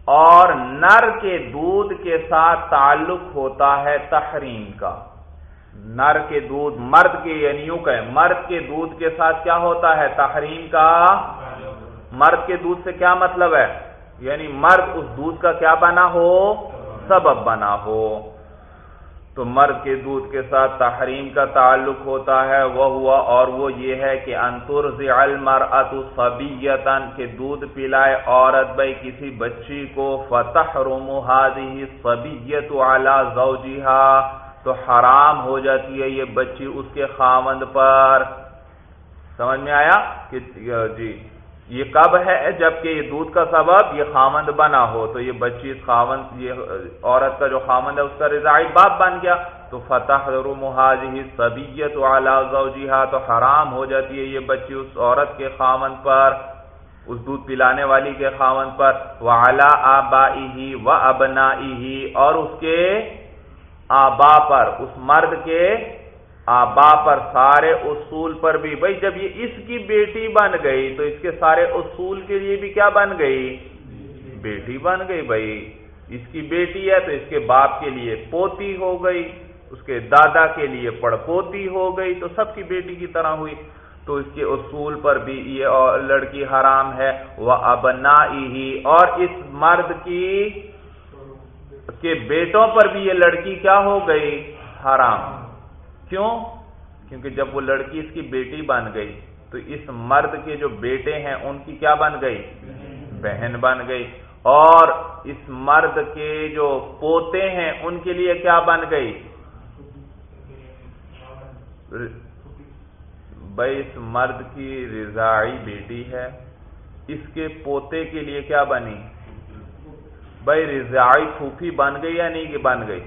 اور نر کے دودھ کے ساتھ تعلق ہوتا ہے تحریم کا. نر کے دودھ مرد کے یعنی یوں کہ مرد کے دودھ کے ساتھ کیا ہوتا ہے؟ تحریم کا مرد کے دودھ سے کیا مطلب ہے؟ یعنی مرد اس دودھ کا کیا بنا ہو؟ سبب بنا ہو. تو مرد کے دودھ کے ساتھ تحریم کا تعلق ہوتا ہے وہ ہوا اور وہ یہ ہے کہ انتر المرأت صبیتن کے دودھ پلائے عورت بھائی کسی بچی کو فتح هذه صبیت علی زوجها تو حرام ہو جاتی ہے یہ بچی اس کے خامند پر۔ سمجھ میں آیا؟ کہ جی۔ یہ کب ہے جبکہ یہ دودھ کا سبب یہ خامند بنا ہو تو یہ بچی اس خامند، یہ عورت کا جو خامند ہے، اس کا رضائی باپ بن گیا۔ تو فتح محاذی صبیت والا زوجیہ تو حرام ہو جاتی ہے یہ بچی اس عورت کے خامند پر، اس دودھ پلانے والی کے خامند پر۔ وعلا آبائی و ابنا اور اس کے آبا پر، اس مرد کے آبا پر سارے اصول پر بھی۔ بھائی، جب یہ اس کی بیٹی بن گئی تو اس کے سارے اصول کے لیے بھی کیا بن گئی؟ بیٹی بن گئی بھائی۔ اس کی بیٹی ہے تو اس کے باپ کے لیے پوتی ہو گئی، اس کے دادا کے لیے پڑ پوتی ہو گئی، تو سب کی بیٹی کی طرح ہوئی۔ تو اس کے اصول پر بھی یہ لڑکی حرام ہے۔ وہ ابنا ہی اور اس مرد کی کے بیٹوں پر بھی یہ لڑکی کیا ہو گئی؟ حرام۔ کیوں؟ کیونکہ جب وہ لڑکی اس کی بیٹی بن گئی تو اس مرد کے جو بیٹے ہیں ان کی کیا بن گئی؟ بہن بن گئی۔ اور اس مرد کے جو پوتے ہیں ان کے لیے کیا بن گئی؟ بھائی، اس مرد کی رضائی بیٹی ہے۔ اس کے پوتے کے لیے کیا بنی؟ بھائی رضائی پھوپھی بن گئی یا نہیں کہ بن گئی؟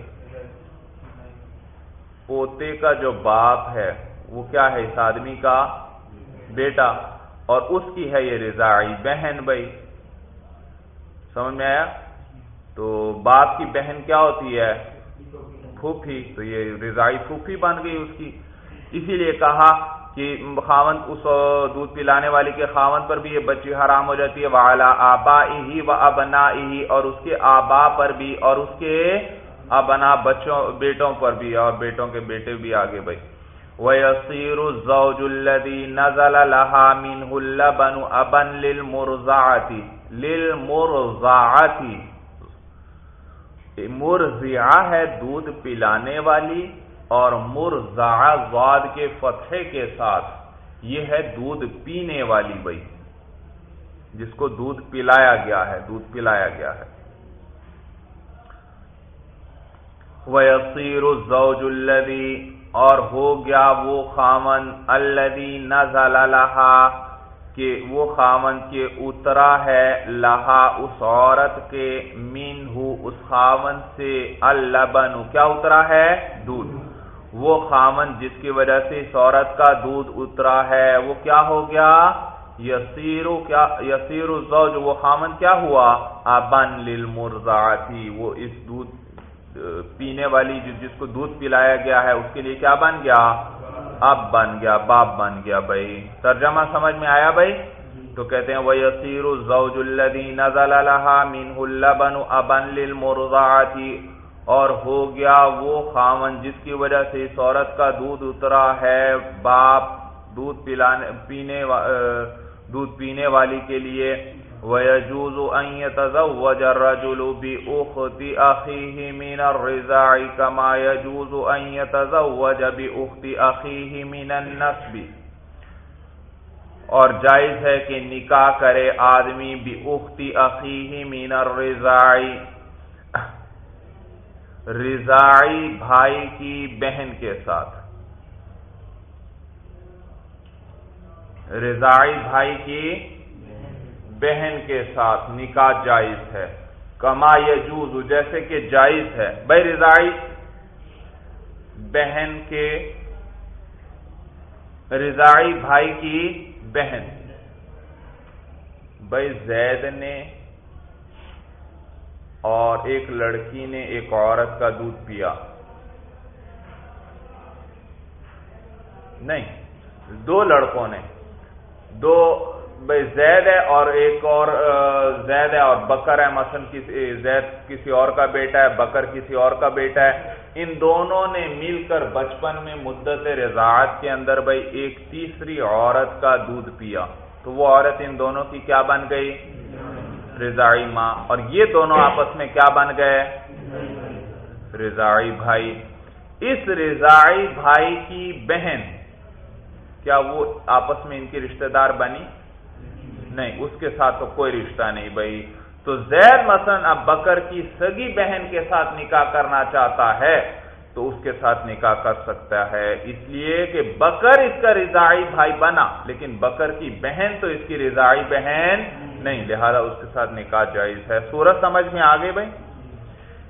پوتے کا جو باپ ہے، وہ کیا ہے؟ اس آدمی کا بیٹا۔ اور اس کی ہے یہ رضائی بہن بھائی۔ سمجھ میں آیا؟ تو باپ کی بہن کیا ہوتی ہے؟ پھوپھی۔ تو یہ رضائی پھوپھی بن گئی اس کی۔ اسی لیے کہا کہ خاون اس دودھ پلانے والی کے خاون پر بھی یہ بچی حرام ہو جاتی ہے۔ والا آبا ہی و ابنا ہی اور اس کے آبا پر بھی، اور اس کے ابنا بچوں بیٹوں پر بھی اور بیٹوں کے بیٹے بھی آگے بھائی۔ وَيَصِيرُ الزَّوْجُ الَّذِي نَزَلَ لَهَا مِنْهُ اللَّبَنُ أَبًا لِلْمُرْزَعَةِ۔ لِلْمُرْزَعَةِ۔ مرزعہ ہے دودھ پلانے والی اور مرزعہ زواد کے فتحے کے ساتھ۔ یہ ہے دودھ پینے والی بھائی۔ جس کو دودھ پلایا گیا ہے، دودھ پلایا گیا ہے۔ وَيَصِيرُ الزَّوْجُ الَّذِي، اور ہو گیا وہ خامن الَّذِي نَزَلَ لَهَا، کہ وہ خامن کے اترا ہے لہا اس عورت کے مین اس خامن سے اللبن کیا اترا ہے؟ دودھ۔ وہ خامن جس کی وجہ سے اس عورت کا دودھ اترا ہے، وہ کیا ہو گیا؟ یسیرو کیا یسیر الزوج، وہ خامن کیا ہوا؟ ابن للمرضعتی، وہ اس دودھ پینے والی جس کو دودھ پلایا گیا ہے، اس کے لیے کیا بن گیا؟ اب بن گیا باپ بن گیا بھائی۔ ترجمہ سمجھ میں آیا بھائی؟ تو کہتے ہیں وہ یسیر الزوج الذي نزل لها منه اللبن ابا للمرضعه اور ہو گیا وہ خامن جس کی وجہ سے اس عورت کا دودھ اترا ہے۔ باپ دودھ پلانے، پینے دودھ پینے والی کے لیے ويجوز أن يتزوج الرجل بأخت أخيه من الرزاع كما يجوز أن يتزوج بأخت أخيه من النسب اور جائز ہے کہ نکاح کرے آدمی بھی اختی عقی مین رضائی رضائی بھائی کی بہن کے ساتھ۔ رضائی بھائی کی بہن کے ساتھ نکاح جائز ہے۔ کما یجوز، جیسے کہ جائز ہے۔ بھائی رضائی بہن کے رضائی بھائی کی بہن۔ بھائی زید نے اور ایک لڑکی نے ایک عورت کا دودھ پیا۔ نہیں، دو لڑکوں نے، دو بھائی زید ہے اور ایک اور زید ہے اور بکر ہے، مثلا کسی زید کسی اور کا بیٹا ہے، بکر کسی اور کا بیٹا ہے۔ ان دونوں نے مل کر بچپن میں مدت رضاعت کے اندر بھائی ایک تیسری عورت کا دودھ پیا۔ تو وہ عورت ان دونوں کی کیا بن گئی؟ رضائی ماں۔ اور یہ دونوں آپس میں کیا بن گئے؟ رضائی بھائی۔ اس رضائی بھائی کی بہن، کیا وہ آپس میں ان کی رشتہ دار بنی؟ نہیں، اس کے ساتھ تو کوئی رشتہ نہیں بھائی۔ تو زید مثلا اب بکر کی سگی بہن کے ساتھ نکاح کرنا چاہتا ہے، تو اس کے ساتھ نکاح کر سکتا ہے۔ اس لیے کہ بکر اس کا رضائی بھائی بنا، لیکن بکر کی بہن تو اس کی رضائی بہن نہیں، لہذا اس کے ساتھ نکاح جائز ہے۔ سورج سمجھ میں آگے بھائی؟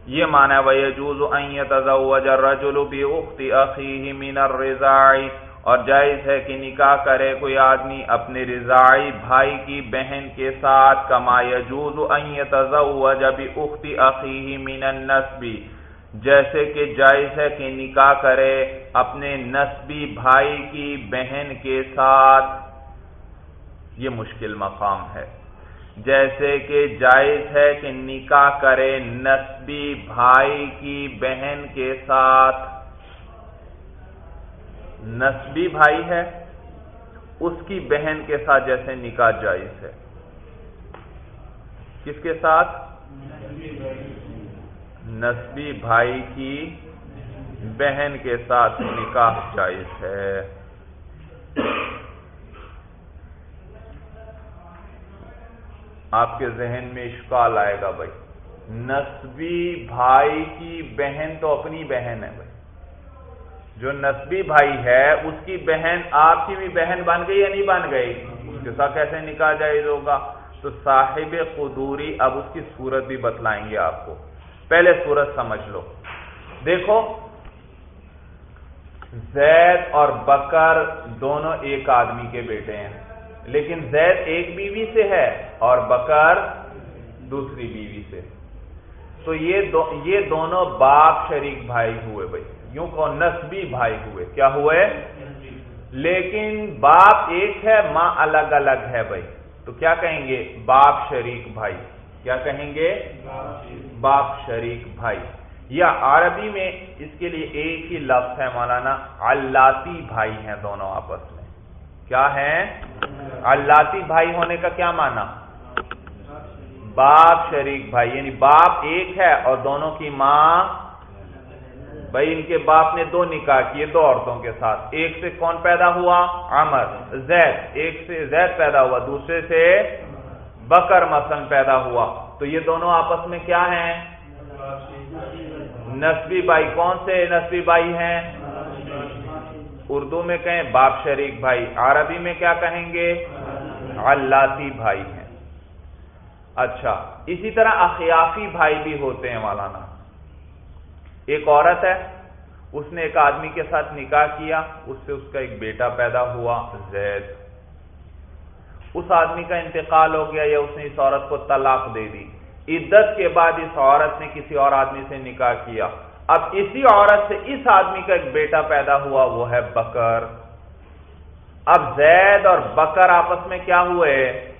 یہ مانا وجوز الرجل باخت اخیه من الرضاعی اور جائز ہے کہ نکاح کرے کوئی آدمی اپنے رضائی بھائی کی بہن کے ساتھ، کما یجوز ان يتزوج باخت اخیه من النسب۔ جیسے کہ جائز ہے کہ نکاح کرے اپنے نسبی بھائی کی بہن کے ساتھ۔ یہ مشکل مقام ہے۔ جیسے کہ جائز ہے کہ نکاح کرے نسبی بھائی کی بہن کے ساتھ۔ نسبی بھائی ہے، اس کی بہن کے ساتھ جیسے نکاح جائز ہے۔ کس کے ساتھ؟ نسبی بھائی کی بہن کے ساتھ نکاح جائز ہے۔ آپ کے ذہن میں اشکال آئے گا بھائی۔ نسبی بھائی کی بہن تو اپنی بہن ہے بھائی۔ جو نسبی بھائی ہے، اس کی بہن آپ کی بھی بہن بن گئی یا نہیں بن گئی؟ اس کے ساتھ کیسے نکاح جائز ہوگا؟ تو صاحب قدوری اب اس کی صورت بھی بتلائیں گے آپ کو۔ پہلے صورت سمجھ لو۔ دیکھو، زید اور بکر دونوں ایک آدمی کے بیٹے ہیں، لیکن زید ایک بیوی سے ہے اور بکر دوسری بیوی سے۔ تو یہ دو، یہ دونوں باپ شریک بھائی ہوئے بھائی۔ یوں کو نسبی بھائی ہوئے۔ کیا ہوئے؟ لیکن باپ ایک ہے، ماں الگ الگ ہے بھائی۔ تو کیا کہیں گے؟ باپ شریک بھائی۔ کیا کہیں گے؟ باپ شریک بھائی۔ یا عربی میں اس کے لیے ایک ہی لفظ ہے مولانا اللہ بھائی ہیں دونوں آپس میں۔ کیا ہے اللہ بھائی ہونے کا کیا مانا باپ شریک بھائی۔ یعنی باپ ایک ہے اور دونوں کی ماں بھائی، ان کے باپ نے دو نکاح کیے دو عورتوں کے ساتھ۔ ایک سے کون پیدا ہوا؟ عمر، زید۔ ایک سے زید پیدا ہوا، دوسرے سے بکر مسن پیدا ہوا۔ تو یہ دونوں آپس میں کیا ہیں؟ نسبی بھائی، کون سے نسبی بھائی ہیں؟ اردو میں کہیں باپ شریک بھائی، عربی میں کیا کہیں گے؟ اللہ بھائی ہیں۔ اچھا اسی طرح اخیافی بھائی بھی ہوتے ہیں مولانا۔ ایک عورت ہے، اس نے ایک آدمی کے ساتھ نکاح کیا، اس سے اس کا ایک بیٹا پیدا ہوا، زید۔ اس آدمی کا انتقال ہو گیا، یا اس نے اس عورت کو طلاق دے دی۔ عدت کے بعد اس عورت نے کسی اور آدمی سے نکاح کیا۔ اب اسی عورت سے اس آدمی کا ایک بیٹا پیدا ہوا، وہ ہے بکر۔ اب زید اور بکر آپس میں کیا ہوئے؟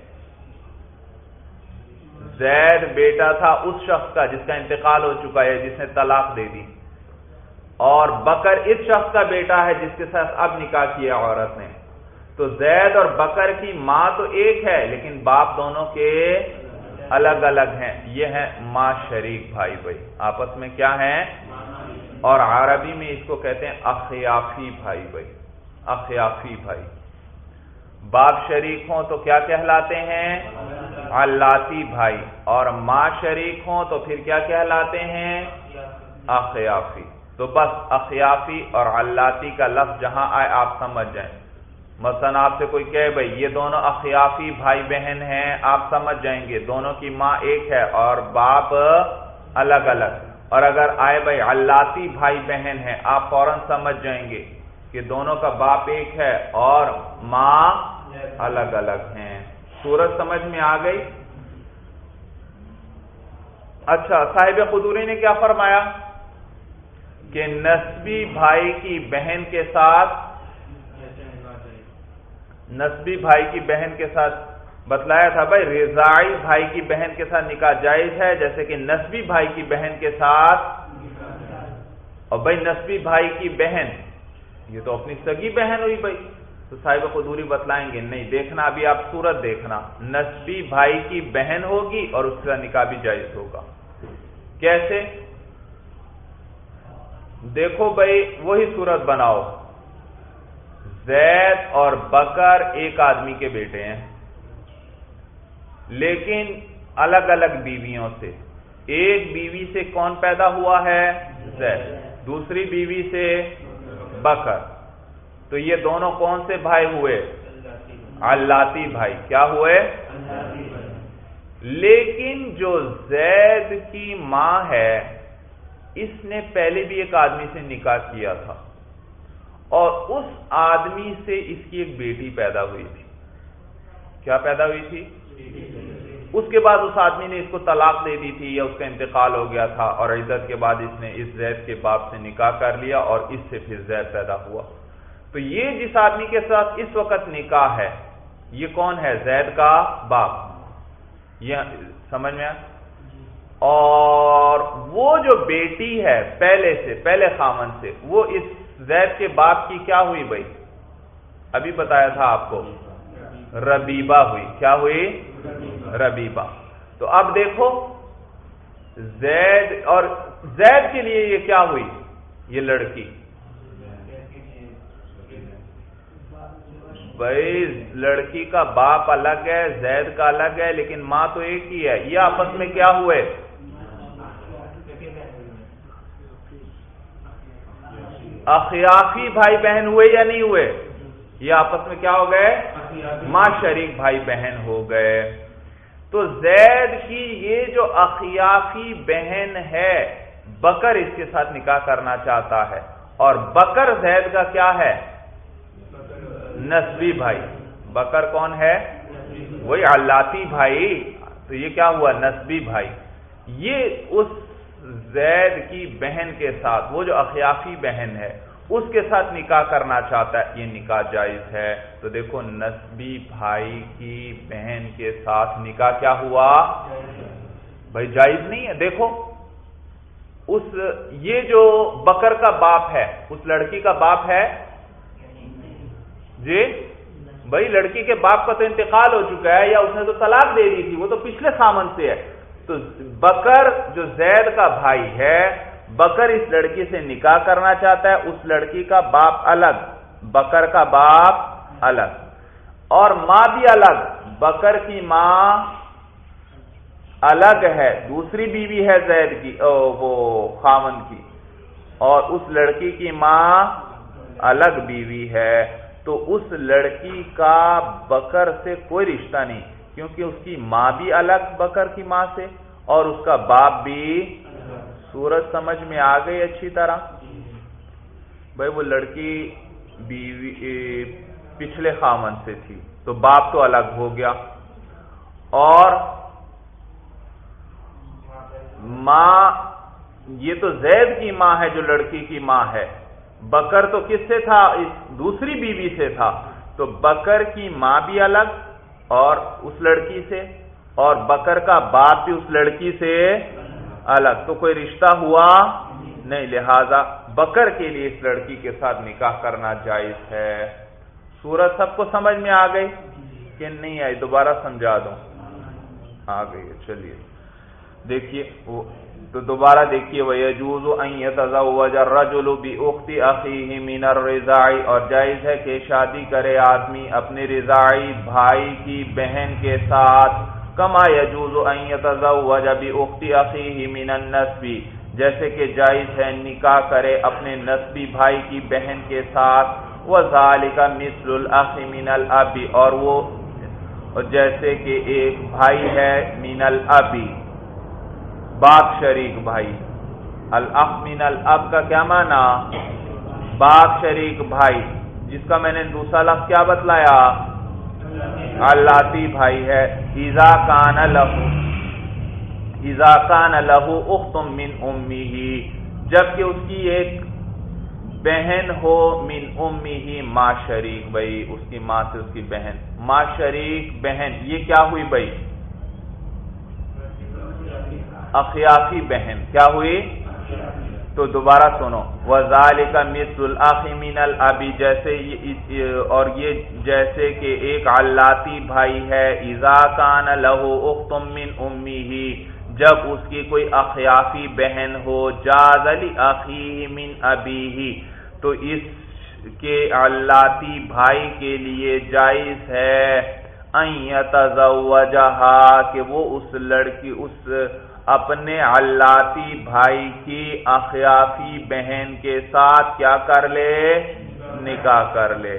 زید بیٹا تھا اس شخص کا جس کا انتقال ہو چکا ہے، جس نے طلاق دے دی۔ اور بکر اس شخص کا بیٹا ہے جس کے ساتھ اب نکاح کیا عورت نے۔ تو زید اور بکر کی ماں تو ایک ہے، لیکن باپ دونوں کے الگ الگ ہیں۔ یہ ہے ماں شریک بھائی بھائی۔ آپس میں کیا ہیں؟ اور عربی میں اس کو کہتے ہیں اخیافی بھائی بھائی۔ اخیافی بھائی۔ باپ شریک ہوں تو کیا کہلاتے ہیں؟ اللہ بھائی اور ماں شریک ہوں تو پھر کیا کہلاتے ہیں؟ اخیافی۔ تو بس اخیافی اور اللہ کا لفظ جہاں آئے آپ سمجھ جائیں۔ مثلا آپ سے کوئی کہے، بھائی، یہ دونوں اخیافی بھائی بہن ہیں، آپ سمجھ جائیں گے، دونوں کی ماں ایک ہے اور باپ الگ الگ۔ اور اگر آئے، بھائی اللہ بھائی بہن ہیں، آپ فوراً سمجھ جائیں گے کہ دونوں کا باپ ایک ہے اور ماں الگ الگ ہیں۔ سورج سمجھ میں آ گئی۔ اچھا صاحب قدوری نے کیا فرمایا؟ کہ نسبی بھائی کی بہن کے ساتھ نسبی بھائی کی بہن کے ساتھ بتلایا تھا بھائی، رضائی بھائی کی بہن کے ساتھ نکاح جائز ہے، جیسے کہ نسبی بھائی کی بہن کے ساتھ اور بھائی، نسبی بھائی کی بہن، یہ تو اپنی سگی بہن ہوئی بھائی۔ تو صاحب خدوری بتلائیں گے، نہیں، دیکھنا ابھی آپ صورت دیکھنا۔ نسبی بھائی کی بہن ہوگی اور اس کا نکاح بھی جائز ہوگا۔ کیسے؟ دیکھو بھائی، وہی صورت بناؤ۔ زید اور بکر ایک آدمی کے بیٹے ہیں۔ لیکن الگ الگ بیویوں سے۔ ایک بیوی سے کون پیدا ہوا ہے؟ زید۔ دوسری بیوی سے بکر۔ تو یہ دونوں کون سے بھائی ہوئے؟ اللہ بھائی۔ کیا ہوئے؟ لیکن جو زید کی ماں ہے، اس نے پہلے بھی ایک آدمی سے نکاح کیا تھا۔ اور اس آدمی سے اس کی ایک بیٹی پیدا ہوئی تھی۔ کیا پیدا ہوئی تھی؟ اس کے بعد اس آدمی نے اس کو طلاق دے دی تھی یا اس کا انتقال ہو گیا تھا اور عزت کے بعد اس نے اس زید کے باپ سے نکاح کر لیا اور اس سے پھر زید پیدا ہوا۔ تو یہ جس آدمی کے ساتھ اس وقت نکاح ہے، یہ کون ہے؟ زید کا باپ۔ یہ سمجھ میں اور وہ جو بیٹی ہے پہلے سے، پہلے خامن سے، وہ اس زید کے باپ کی کیا ہوئی بھائی؟ ابھی بتایا تھا آپ کو۔ ربیبہ ہوئی۔ کیا ہوئی؟ ربیبہ۔ تو اب دیکھو، زید اور زید کے لیے یہ کیا ہوئی؟ یہ لڑکی۔ بھائی، لڑکی کا باپ الگ ہے، زید کا الگ ہے، لیکن ماں تو ایک ہی ہے۔ یہ آپس میں کیا ہوئے؟ اخیافی بھائی بہن ہوئے یا نہیں ہوئے؟ یہ آپس میں کیا ہو گئے؟ ماں شریک بھائی بہن ہو گئے۔ تو زید کی یہ جو اخیافی بہن ہے، بکر اس کے ساتھ نکاح کرنا چاہتا ہے۔ اور بکر زید کا کیا ہے؟ نسبی بھائی۔ بکر کون ہے؟ وہی اللہ بھائی۔ تو یہ کیا ہوا؟ نسبی بھائی۔ یہ اس زید کی بہن کے ساتھ، وہ جو اخیافی بہن ہے، اس کے ساتھ نکاح کرنا چاہتا ہے۔ یہ نکاح جائز ہے۔ تو دیکھو نسبی بھائی کی بہن کے ساتھ نکاح کیا ہوا؟ بھائی، جائز نہیں ہے۔ دیکھو، اس، یہ جو بکر کا باپ ہے، اس لڑکی کا باپ ہے جی؟ بھائی، لڑکی کے باپ کا تو انتقال ہو چکا ہے یا اس نے تو طلاق دے دی تھی، وہ تو پچھلے سامن سے ہے۔ تو بکر جو زید کا بھائی ہے، بکر اس لڑکی سے نکاح کرنا چاہتا ہے، اس لڑکی کا باپ الگ، بکر کا باپ الگ۔ اور ماں بھی الگ، بکر کی ماں الگ ہے، دوسری بیوی ہے زید کی وہ خامن کی۔ اور اس لڑکی کی ماں الگ بیوی ہے۔ تو اس لڑکی کا بکر سے کوئی رشتہ نہیں، کیونکہ اس کی ماں بھی الگ بکر کی ماں سے اور اس کا باپ بھی سورج سمجھ میں آ گئی اچھی طرح۔ بھائی وہ لڑکی بیوی پچھلے خامن سے تھی، تو باپ تو الگ ہو گیا۔ اور ماں، یہ تو زید کی ماں ہے جو لڑکی کی ماں ہے۔ بکر تو کس سے تھا؟ اس دوسری بیوی سے تھا۔ تو بکر کی ماں بھی الگ اور اس لڑکی سے، اور بکر کا باپ بھی اس لڑکی سے الگ۔ تو کوئی رشتہ ہوا؟ نہیں، لہذا بکر کے لیے اس لڑکی کے ساتھ نکاح کرنا جائز ہے۔ سورج سب کو سمجھ میں آ گئی کہ نہیں آئی؟ دوبارہ سمجھا دوں۔ آ گئی چلیے۔ دیکھیے، وہ تو دوبارہ دیکھیے وہ یجوز الرجل باخت اخیه من الرضاعی اور جائز ہے کہ شادی کرے آدمی اپنے رضاعی بھائی کی بہن کے ساتھ۔ کما یجوز ان يتزوج باخت اخیه من النسب۔ جیسے کہ جائز ہے نکاح کرے اپنے نسبی بھائی کی بہن کے ساتھ۔ وذالک مثل الاخ من الاب اور وہ جیسے کہ ایک بھائی ہے من الاب باپ شریک بھائی۔ الاخ من الاب کا کیا معنی؟ باپ شریک بھائی۔ جس کا میں نے دوسرا لفظ کیا بتلایا؟ اللہ بھائی ہے۔ ایزا کان لہو۔ ایزا کان لہو اختم من امی ہی جبکہ اس کی ایک بہن ہو من امی ہی ماں شریک بھائی۔ اس کی ماں سے اس کی بہن۔ ماں شریک بہن۔ یہ کیا ہوئی بھائی؟ اخیافی بہن، کیا ہوئی؟ تو دوبارہ سنو۔ وزال کا مس العقمین البی جیسے اور یہ جیسے کہ ایک اللہ بھائی ہے ایزا کان لہو اختم من امی ہی جب اس کی کوئی اخیافی بہن ہو، جاز علی عقی من ابی ہی تو اس کے اللہ بھائی کے لیے جائز ہے۔ ان کہ وہ اس لڑکی، اس اپنے علاتی بھائی کی اخیافی بہن کے ساتھ کیا کر لے؟ نکاح کر لے۔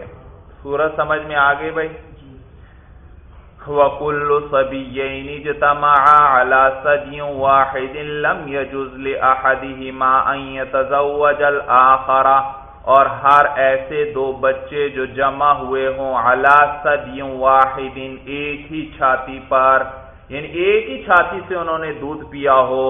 سورج سمجھ میں آگے بھائی؟ وَكُلُّ صَبِيَّيْنِ جَتَمَعَا عَلَى صَدْيٍ وَاحِدٍ لَمْ يَجُزْ لِأَحَدِهِمَا أَن يَتَزَوَّجَ الْآخَرَ اور ہر ایسے دو بچے جو جمع ہوئے ہوں عَلَى صَدْيٍ وَاحِدٍ ایک ہی چھاتی پر یعنی ایک ہی چھاتی سے انہوں نے دودھ پیا ہو،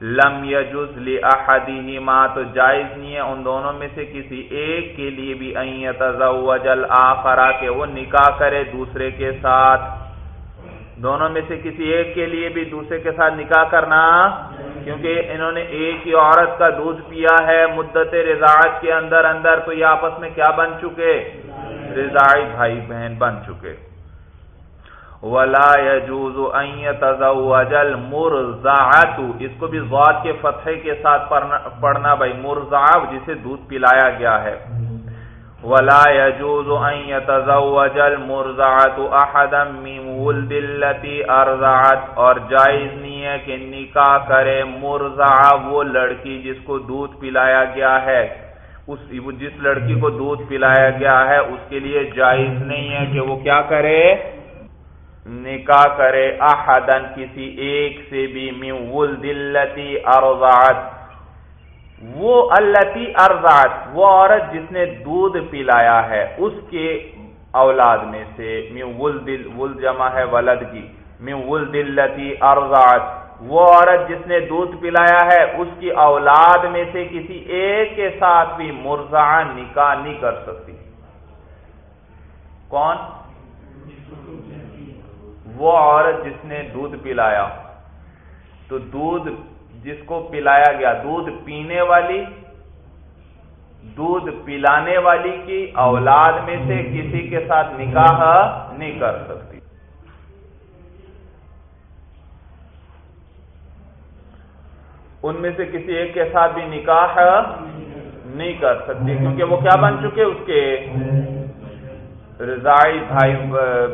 لم یجز لاحدہما تو جائز نہیں ہے ان دونوں میں سے کسی ایک کے لیے بھی ان یتزوج الاخر کہ وہ نکاح کرے دوسرے کے ساتھ۔ دونوں میں سے کسی ایک کے لیے بھی دوسرے کے ساتھ نکاح کرنا، کیونکہ انہوں نے ایک ہی عورت کا دودھ پیا ہے مدت رضاعت کے اندر اندر، تو یہ آپس میں کیا بن چکے؟ رضائی بھائی بہن بن چکے۔ ولا يجوز ان يتزوج المرضعه اس کو بھی ضاد کے فتحے کے ساتھ پڑھنا بھائی مرضعه جسے دودھ پلایا گیا ہے۔ ولا يجوز ان يتزوج المرضعه احدا من ولد التي ارضعت اور جائز نہیں ہے کہ نکاح کرے مرضعه وہ لڑکی جس کو دودھ پلایا گیا ہے۔ اس جس لڑکی کو دودھ پلایا گیا ہے، اس کے لیے جائز نہیں ہے کہ وہ کیا کرے؟ نکاح کرے احدن کسی ایک سے بھی، من ولد اللتی ارضعت۔ وہ اللتی ارضعت، وہ عورت جس نے دودھ پلایا ہے، اس کے اولاد میں سے من ولد ولد جمع ہے ولد کی۔ من ولد اللتی ارضعت۔ وہ عورت جس نے دودھ پلایا ہے، اس کی اولاد میں سے کسی ایک کے ساتھ بھی مرزا نکاح نہیں کر سکتی۔ کون؟ وہ عورت جس نے دودھ پلایا، تو دودھ جس کو پلایا گیا، دودھ پینے والی، دودھ پلانے والی کی اولاد میں سے کسی کے ساتھ نکاح نہیں کر سکتی۔ ان میں سے کسی ایک کے ساتھ بھی نکاح نہیں کر سکتی، کیونکہ وہ کیا بن چکے؟ اس کے رضائی بھائی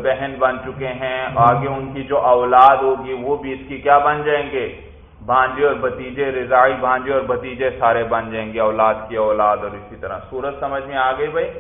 بہن بن چکے ہیں۔ آگے ان کی جو اولاد ہوگی، وہ بھی اس کی کیا بن جائیں گے؟ بھانجے اور بتیجے رضائی بھانجے اور بتیجے سارے بن جائیں گے، اولاد کی اولاد اور اسی طرح۔ سورج سمجھ میں آ گئی بھائی؟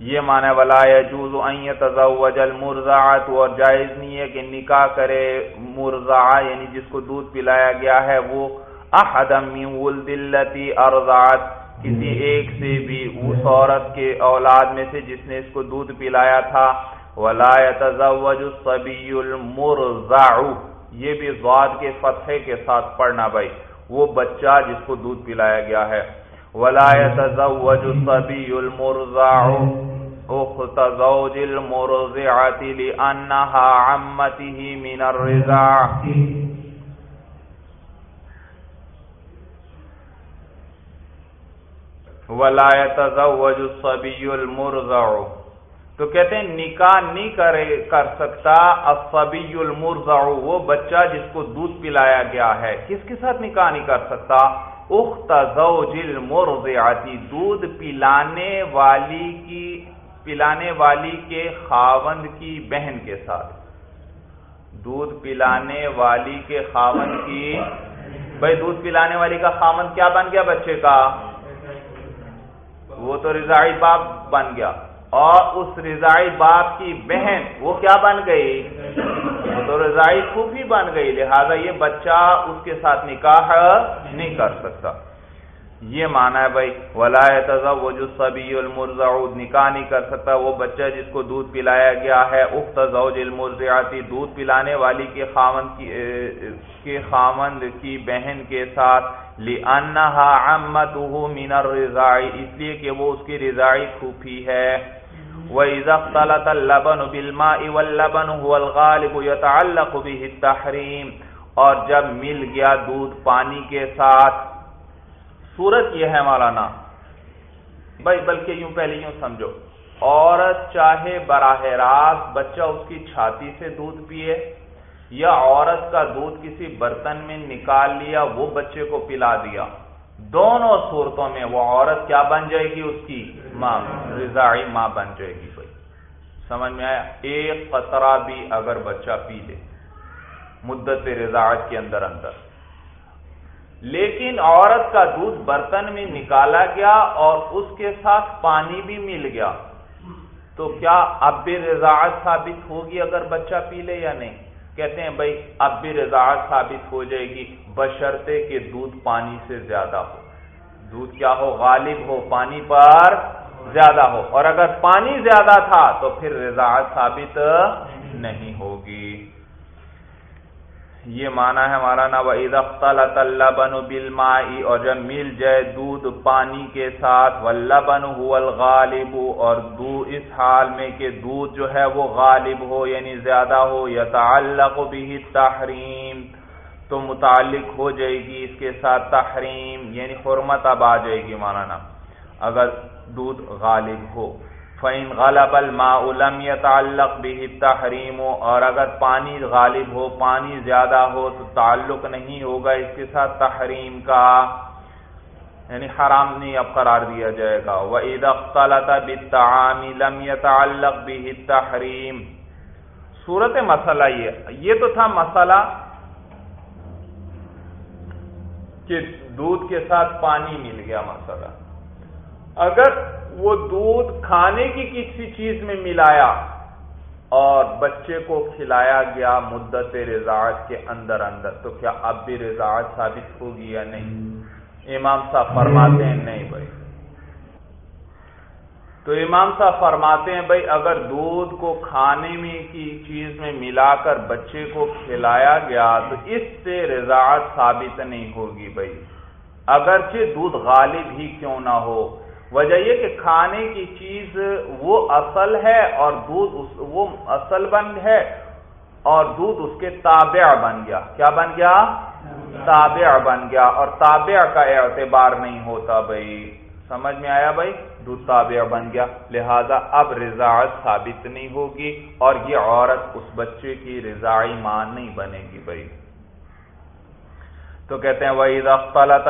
یہ مانا ولا جوز تزوج المرزعت اور جائز نہیں ہے کہ نکاح کرے مرزا یعنی جس کو دودھ پلایا گیا ہے، وہ احدم من ولد ارضعت۔ کسی ایک سے بھی اس عورت کے اولاد میں سے جس نے اس کو دودھ پلایا تھا، ولا يتزوج الصبي المرضع۔ یہ بھی ضاد کے فتحے کے ساتھ پڑھنا بھائی۔ وہ بچہ جس کو دودھ پلایا گیا ہے۔ ولا يتزوج الصبي المرضع۔ اخت زوج المرضعه لانها عمته من الرضاع۔ ولایت الصبی المرضع. تو کہتے ہیں نکاح نہیں کرے کر سکتا الصبی المرضع. وہ بچہ جس کو دودھ پلایا گیا ہے، کس کے ساتھ نکاح نہیں کر سکتا؟ اخت زوج المرضعتی، دودھ پلانے والی کی پلانے والی کے خاوند کی بہن کے ساتھ. دودھ پلانے والی کے خاوند کی بھائی دودھ پلانے والی کا خاوند کیا بن گیا بچے کا؟ وہ تو رضائی باپ بن گیا اور اس رضائی باپ کی بہن وہ کیا بن گئی؟ وہ تو رضائی پھوپھی بن گئی، لہذا یہ بچہ اس کے ساتھ نکاح نہیں کر سکتا۔ یہ مانا ہے بھائی، ولا وہ جو سبھی المرزا نکاح نہیں کر سکتا وہ بچہ جس کو دودھ پلایا گیا ہے، اخت زوج المرزیاتی دودھ پلانے والی کے خامند کی کے خامند کی بہن کے ساتھ، لِأَنَّهَا عَمَّتُهُ مِنَ الرِّضَاعِ اس لیے کہ وہ اس کی رضائی کھوپی ہے۔ وَإِذَا اخْتَلَتَ اللَّبَنُ بِالْمَاءِ وَاللَّبَنُ هُوَ الْغَالِبُ يَتَعَلَّقُ بِهِ اور جب مل گیا دودھ پانی کے ساتھ صورت یہ ہے مولانا۔ بھائی، بلکہ یوں پہلے یوں سمجھو۔ عورت چاہے براہ راست بچہ اس کی چھاتی سے دودھ پیے یا عورت کا دودھ کسی برتن میں نکال لیا، وہ بچے کو پلا دیا۔ دونوں صورتوں میں وہ عورت کیا بن جائے گی؟ اس کی ماں۔ رضائی ماں بن جائے گی بھائی۔ سمجھ میں آیا؟ ایک قطرہ بھی اگر بچہ پی لے، مدت رضاعت کے اندر اندر۔ لیکن عورت کا دودھ برتن میں نکالا گیا اور اس کے ساتھ پانی بھی مل گیا۔ تو کیا اب بھی رضاعت ثابت ہوگی اگر بچہ پی لے یا نہیں؟ کہتے ہیں بھائی، اب بھی رضاعت ثابت ہو جائے گی بشرتے کہ دودھ پانی سے زیادہ ہو۔ دودھ کیا ہو؟ غالب ہو، پانی پر زیادہ ہو۔ اور اگر پانی زیادہ تھا تو پھر رضاعت ثابت نہیں ہوگی۔ یہ مانا ہے ہمارا نا، وَإِذَا اخْتَلَتَ اللَّبَنُ بِالْمَاءِ اور جب مل جائے دودھ پانی کے ساتھ، وَاللَّبَنُ هُوَ الْغَالِبُ، اور دودھ اس حال میں کہ دودھ جو ہے وہ غالب ہو یعنی زیادہ ہو يَتَعَلَّقُ بِهِ التَّحْرِيم تو متعلق ہو جائے گی اس کے ساتھ تحریم یعنی حرمت اب آ جائے گی مانا اگر دودھ غالب ہو۔ فَإِنْ غَلَبَ الْمَاءُ لَمْ يَتَعَلَّقْ بِهِ التَّحْرِيمُ اور اگر پانی غالب ہو، پانی زیادہ ہو، تو تعلق نہیں ہوگا اس کے ساتھ تحریم کا۔ یعنی حرام نہیں اب قرار دیا جائے گا۔ وَإِذَا اخْتَلَتَ بِالتَّعَامِ لَمْ يَتَعَلَّقْ بِهِ التَّحْرِيمُ۔ صورت مسئلہ یہ یہ تو تھا مسئلہ کہ دودھ کے ساتھ پانی مل گیا، مسئلہ۔ اگر وہ دودھ کھانے کی کسی چیز میں ملایا اور بچے کو کھلایا گیا مدت رضاعت کے اندر اندر، تو کیا اب بھی رضاعت ثابت ہوگی یا نہیں؟ امام صاحب فرماتے ہیں، نہیں بھائی۔ تو امام صاحب فرماتے ہیں، بھائی، اگر دودھ کو کھانے میں کی چیز میں ملا کر بچے کو کھلایا گیا تو اس سے رضاعت ثابت نہیں ہوگی بھائی۔ اگرچہ دودھ غالب ہی کیوں نہ ہو وجہ یہ کہ کھانے کی چیز وہ اصل ہے اور دودھ وہ اصل بن ہے اور دودھ اس کے تابع بن گیا۔ کیا بن گیا؟ تابع بن گیا۔ اور تابع کا اعتبار نہیں ہوتا بھائی۔ سمجھ میں آیا بھائی؟ دودھ تابع بن گیا۔ لہذا اب رضاعت ثابت نہیں ہوگی اور یہ عورت اس بچے کی رضائی مان نہیں بنے گی بھائی۔ تو کہتے ہیں وہی رفتالت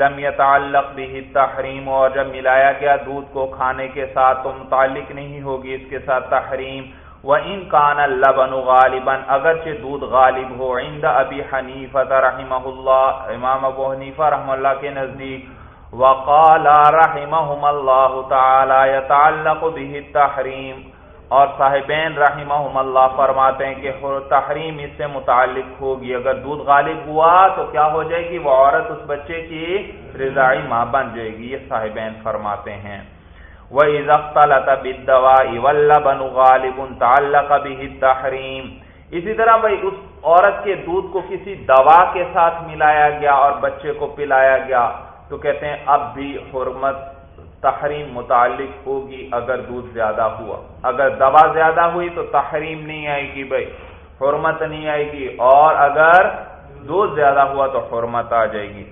لم يتعلق به التحریم اور جب ملایا گیا دودھ کو کھانے کے ساتھ تو متعلق نہیں ہوگی اس کے ساتھ تحریم۔ وہ ان کان اللبن غالبا، اگرچہ دودھ غالب ہو، عند ابی حنیفہ رحمہ اللہ امام ابو حنیفہ رحم اللہ کے نزدیک، وقال رحمهم اللہ تعالی يتعلق به التحریم اور صاحبین رحمہم اللہ فرماتے ہیں کہ تحریم اس سے متعلق ہوگی۔ اگر دودھ غالب ہوا تو کیا ہو جائے گی؟ وہ عورت اس بچے کی رضائی ماں بن جائے گی۔ یہ صاحبین فرماتے ہیں۔ وہ بن غالب تعلق تحریم اسی طرح بھائی، اس عورت کے دودھ کو کسی دوا کے ساتھ ملایا گیا اور بچے کو پلایا گیا۔ تو کہتے ہیں، اب بھی حرمت تحریم متعلق ہوگی اگر دودھ زیادہ ہوا۔ اگر دوا زیادہ ہوئی تو تحریم نہیں آئے گی بھائی، حرمت نہیں آئے گی۔ اور اگر دودھ زیادہ ہوا تو حرمت آ جائے گی۔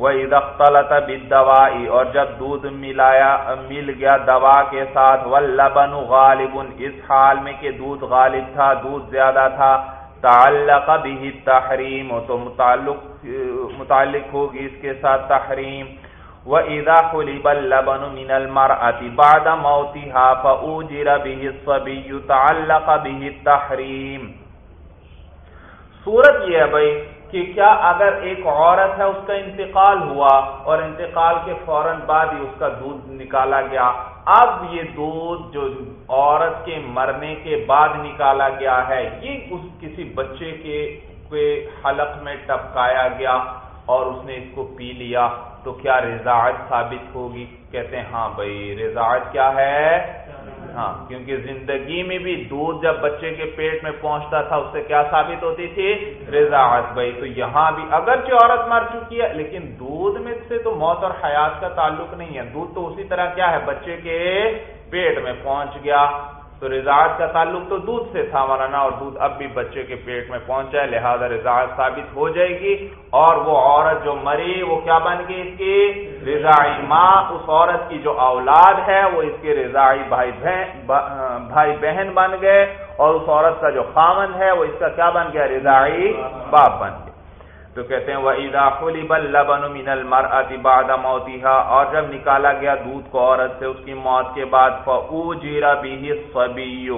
وہ عیدختلط دوائی اور جب دودھ ملایا، مل گیا دوا کے ساتھ ولبن غالب، اس حال میں کہ دودھ غالب تھا، دودھ زیادہ تھا، تعلق بھی تحریم تو متعلق متعلق ہوگی اس کے ساتھ تحریم۔ وَإِذَا خُلِبَ اللَّبَنُ مِنَ الْمَرْأَةِ بَعْدَ مَوْتِهَا فَأُوجِرَ بِهِ الصَّبِيُّ تَعَلَّقَ بِهِ التَّحْرِيمِ۔ صورت یہ ہے بھائی کہ کیا اگر ایک عورت ہے، اس کا انتقال ہوا اور انتقال کے فوراً بعد ہی اس کا دودھ نکالا گیا۔ اب یہ دودھ جو عورت کے مرنے کے بعد نکالا گیا ہے، یہ اس کسی بچے کے حلق میں ٹپکایا گیا۔ اور اس نے اس کو پی لیا تو کیا رضاعت ثابت ہوگی؟ کہتے ہیں ہاں بھائی، رضاعت کیا ہے؟ ہاں کیونکہ زندگی میں بھی دودھ جب بچے کے پیٹ میں پہنچتا تھا، اس سے کیا ثابت ہوتی تھی؟ رضاعت۔ بھائی، تو یہاں بھی اگرچہ عورت مر چکی ہے، لیکن دودھ میں سے تو موت اور حیات کا تعلق نہیں ہے۔ دودھ تو اسی طرح کیا ہے؟ بچے کے پیٹ میں پہنچ گیا۔ تو رضاعت کا تعلق تو دودھ سے تھا مولانا اور دودھ اب بھی بچے کے پیٹ میں پہنچا ہے، لہذا رضاعت ثابت ہو جائے گی۔ اور وہ عورت جو مری، وہ کیا بن گئی اس کی؟ رضائی ماں۔ اس عورت کی جو اولاد ہے، وہ اس کے رضائی بھائی بہن بھائی بہن بن گئے۔ اور اس عورت کا جو خامن ہے، وہ اس کا کیا بن گیا؟ رضائی باپ بن گیا۔ تو کہتے ہیں وہ عیدا لبن من المرأة بعد موتها اور جب نکالا گیا دودھ کو عورت سے اس کی موت کے بعد فاوجر به الصبي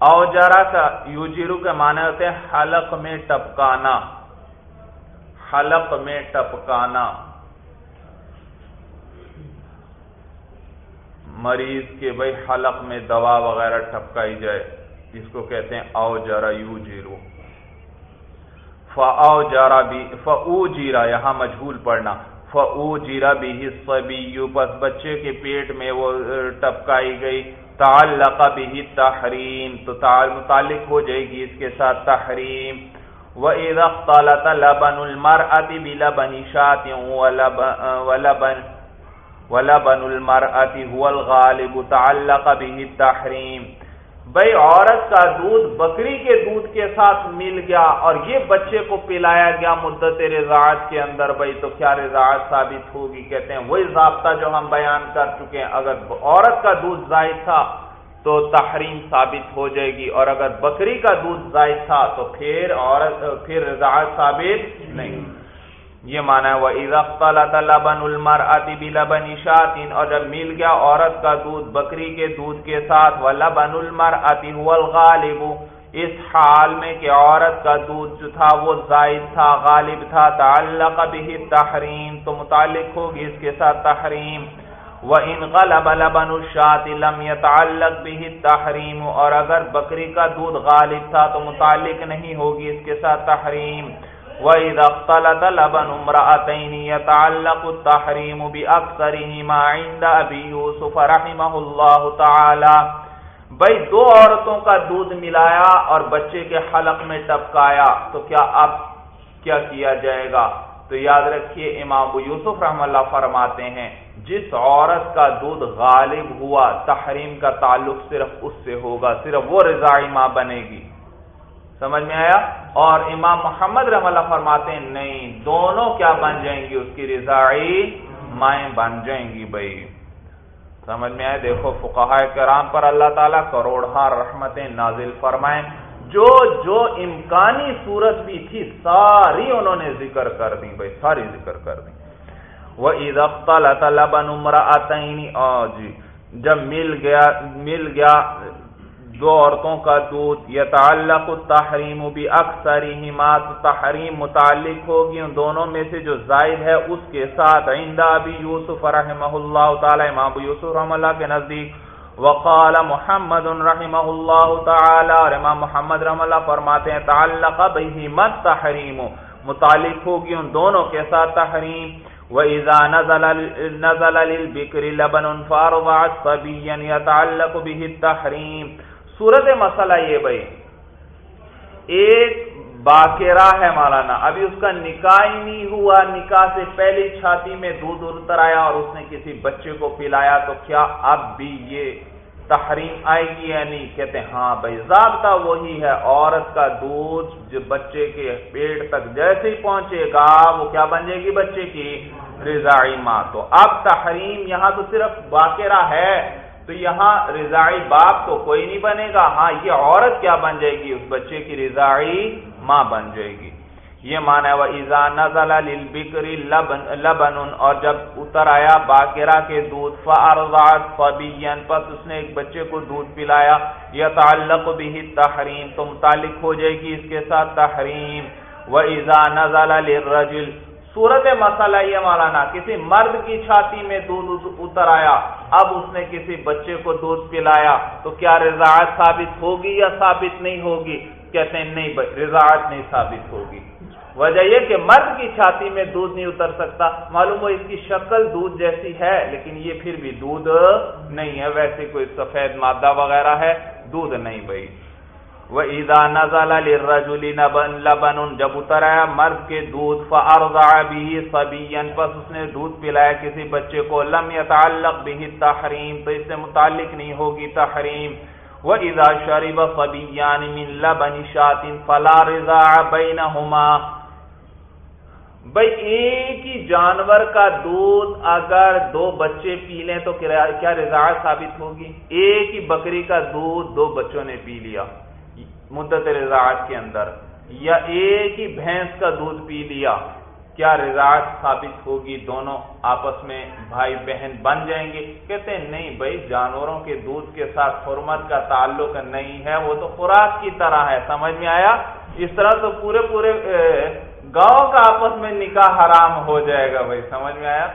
او جرا کا یوجرو کے معنی ہوتے ہیں، حلق میں ٹپکانا، حلق میں ٹپکانا۔ مریض کے بھائی حلق میں دوا وغیرہ ٹپکائی جائے، جس کو کہتے ہیں او جرا یو فاؤ جارا بھی فو جیرا یہاں مجھول پڑھنا۔ فو جیرا بھی حصہ بس بچے کے پیٹ میں وہ ٹپکائی گئی۔ تعلق بھی تحریم تو متعلق ہو جائے گی اس کے ساتھ تحریم۔ وَإِذَا اخْتَلَطَ لَبَنُ الْمَرْأَةِ بِلَبَنِ شَاةٍ وَلَبَنِ وَلَبَنُ الْمَرْأَةِ هُوَ الْغَالِبُ۔ تَعَلَّقَ بِهِ التَّحْرِيمِ۔ بھئی عورت کا دودھ بکری کے دودھ کے ساتھ مل گیا اور یہ بچے کو پلایا گیا مدت رضاعت کے اندر۔ بھئی تو کیا رضاعت ثابت ہوگی؟ کہتے ہیں، وہی ضابطہ جو ہم بیان کر چکے ہیں۔ اگر عورت کا دودھ زائد تھا تو تحریم ثابت ہو جائے گی، اور اگر بکری کا دودھ زائد تھا تو پھر عورت، پھر رضاعت ثابت نہیں۔ یہ مانا ہے وہ لبن المر آتی لبن شاطین اور جب مل گیا عورت کا دودھ، بکری کے دودھ کے ساتھ وہ لبن المر آتی اس حال میں کہ عورت کا دودھ جو تھا، وہ زائد تھا، غالب تھا، تعلق بھی تحریم تو متعلق ہوگی اس کے ساتھ تحریم۔ وہ ان غلب لبن الشاط لم يتعلق به تحریم اور اگر بکری کا دودھ غالب تھا، تو متعلق نہیں ہوگی اس کے ساتھ تحریم۔ وَإِذَا اخْتَلَتَ لَبَنُ امْرَأَتَيْنِ يَتَعَلَّقُ التَّحْرِيمُ بِأَكْثَرِهِمَا عِنْدَ أَبِي يُوسُفَ رَحِمَهُ اللَّهُ تَعَالَى۔ بھئی دو عورتوں کا دودھ ملایا اور بچے کے حلق میں ٹپکایا، تو کیا اب کیا کیا جائے گا؟ تو یاد رکھیے، امام یوسف رحم اللہ فرماتے ہیں، جس عورت کا دودھ غالب ہوا، تحریم کا تعلق صرف اس سے ہوگا، صرف وہ رضائی ماں بنے گی۔ سمجھ میں آیا؟ اور امام محمد رحم اللہ فرماتے ہیں، نہیں، دونوں کیا بن جائیں گی؟ اس کی رضائی مائیں بن جائیں گی بھائی۔ سمجھ میں آئے دیکھو فقہ کرام پر اللہ تعالیٰ کروڑہ رحمتیں نازل فرمائیں۔ جو جو امکانی صورت بھی تھی، ساری انہوں نے ذکر کر دی بھائی، ساری ذکر کر دی۔ وہ عید اختلا بن عمر جی جب مل گیا مل گیا دو عورتوں کا دودھ یا تعلق تحریم بھی اکثر ہی تحریم متعلق ہوگی، ان دونوں میں سے جو زائد ہے، اس کے ساتھ آئندہ ابھی یوسف رحمہ اللہ تعالی، امام ابو یوسف رحم اللہ کے نزدیک، وقال محمد رحمہ اللہ تعالی، اور امام محمد رحم اللہ فرماتے ہیں، تعلق بہیمت تحریم متعلق ہوگی ان دونوں کے ساتھ تحریم، وَإِذَا نَزَلَ نَزَلَ لِلْبِكْرِ لَبَنٌ فَارُضَعَتْ صَبِيًّا يَتَعَلَّقُ بِهِ التَّحْرِيمُ صورت مسئلہ یہ بھائی۔ ایک باقیرہ ہے مولانا، ابھی اس کا نکاح ہی نہیں ہوا، نکاح سے پہلی چھاتی میں دودھ اتر آیا اور اس نے کسی بچے کو پلایا، تو کیا اب بھی یہ تحریم آئے گی یا نہیں؟ کہتے ہاں بھائی، ضابطہ وہی ہے، عورت کا دودھ جو بچے کے پیٹ تک جیسے ہی پہنچے گا، وہ کیا بن جائے گی؟ بچے کی رضائی ماں تو اب تحریم یہاں تو صرف باقیرہ ہے۔ تو یہاں رضائی باپ تو کوئی نہیں بنے گا۔ ہاں یہ عورت کیا بن جائے گی؟ اس بچے کی رضائی ماں بن جائے گی۔ یہ مانا وہ ایزا نزل بکری لبن اور جب اتر آیا باقیرہ کے دودھ فارضات فبین پس اس نے ایک بچے کو دودھ پلایا۔ یہ تعلق بھی تحریم تو متعلق ہو جائے گی اس کے ساتھ تحریم۔ وہ ایزا نزل للرجل صورت مسئلہ یہ مولانا، کسی مرد کی چھاتی میں دودھ اتر آیا، اب اس نے کسی بچے کو دودھ پلایا، تو کیا رضاعت ثابت ہوگی یا ثابت نہیں ہوگی؟ کہتے ہیں نہیں رضاعت نہیں ثابت ہوگی۔ وجہ یہ کہ مرد کی چھاتی میں دودھ نہیں اتر سکتا، معلوم ہو اس کی شکل دودھ جیسی ہے، لیکن یہ پھر بھی دودھ نہیں ہے، ویسے کوئی سفید مادہ وغیرہ ہے، دودھ نہیں بھائی۔ وہ عیدا نزل للرجل لبن جب اتر آیا مرد کے دودھ فارضع به صبيا پس اس نے دودھ پلایا کسی بچے کو، لم يتعلق به التحریم، تو اس سے متعلق نہیں ہوگی تحریم۔ واذا شرب صبيان من لبن شات، فلا رضاع بينهما بھائی ایک ہی جانور کا دودھ اگر دو بچے پی لیں تو کیا رضاعت ثابت ہوگی؟ ایک ہی بکری کا دودھ دو بچوں نے پی لیا۔ مدت رضاعت کے اندر، یا ایک ہی بھینس کا دودھ پی لیا، کیا رضاعت ثابت ہوگی؟ دونوں آپس میں بھائی بہن بن جائیں گے۔ کہتے ہیں، نہیں بھائی، جانوروں کے دودھ کے ساتھ حرمت کا تعلق نہیں ہے، وہ تو خوراک کی طرح ہے۔ سمجھ میں آیا؟ اس طرح تو پورے پورے گاؤں کا آپس میں نکاح حرام ہو جائے گا بھائی۔ سمجھ میں آیا؟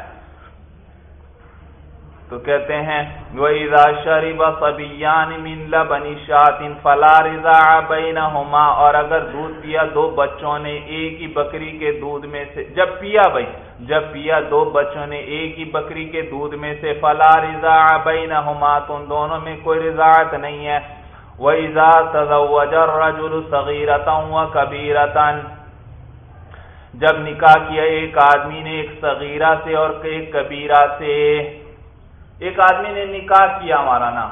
تو کہتے ہیں، وَإِذَا شَرِبَ صَبِيَّانِ مِن لَبَنِ شَاتٍ فَلَا رِضَاعَ بَيْنَهُمَا اور اگر دودھ پیا دو بچوں نے ایک ہی بکری کے دودھ میں سے، جب پیا بھائی، جب پیا دو بچوں نے ایک ہی بکری کے دودھ میں سے فَلَا رِضَاعَ بَيْنَهُمَا تو ان دونوں میں کوئی رضاعت نہیں ہے۔ وَإِذَا تَزَوَّجَ الرَّجُلُ صَغِيرَةً وَكَبِيرَةً، جب نکاح کیا ایک آدمی نے ایک صغیرہ سے اور ایک کبیرہ سے۔ ایک آدمی نے نکاح کیا ہمارا نا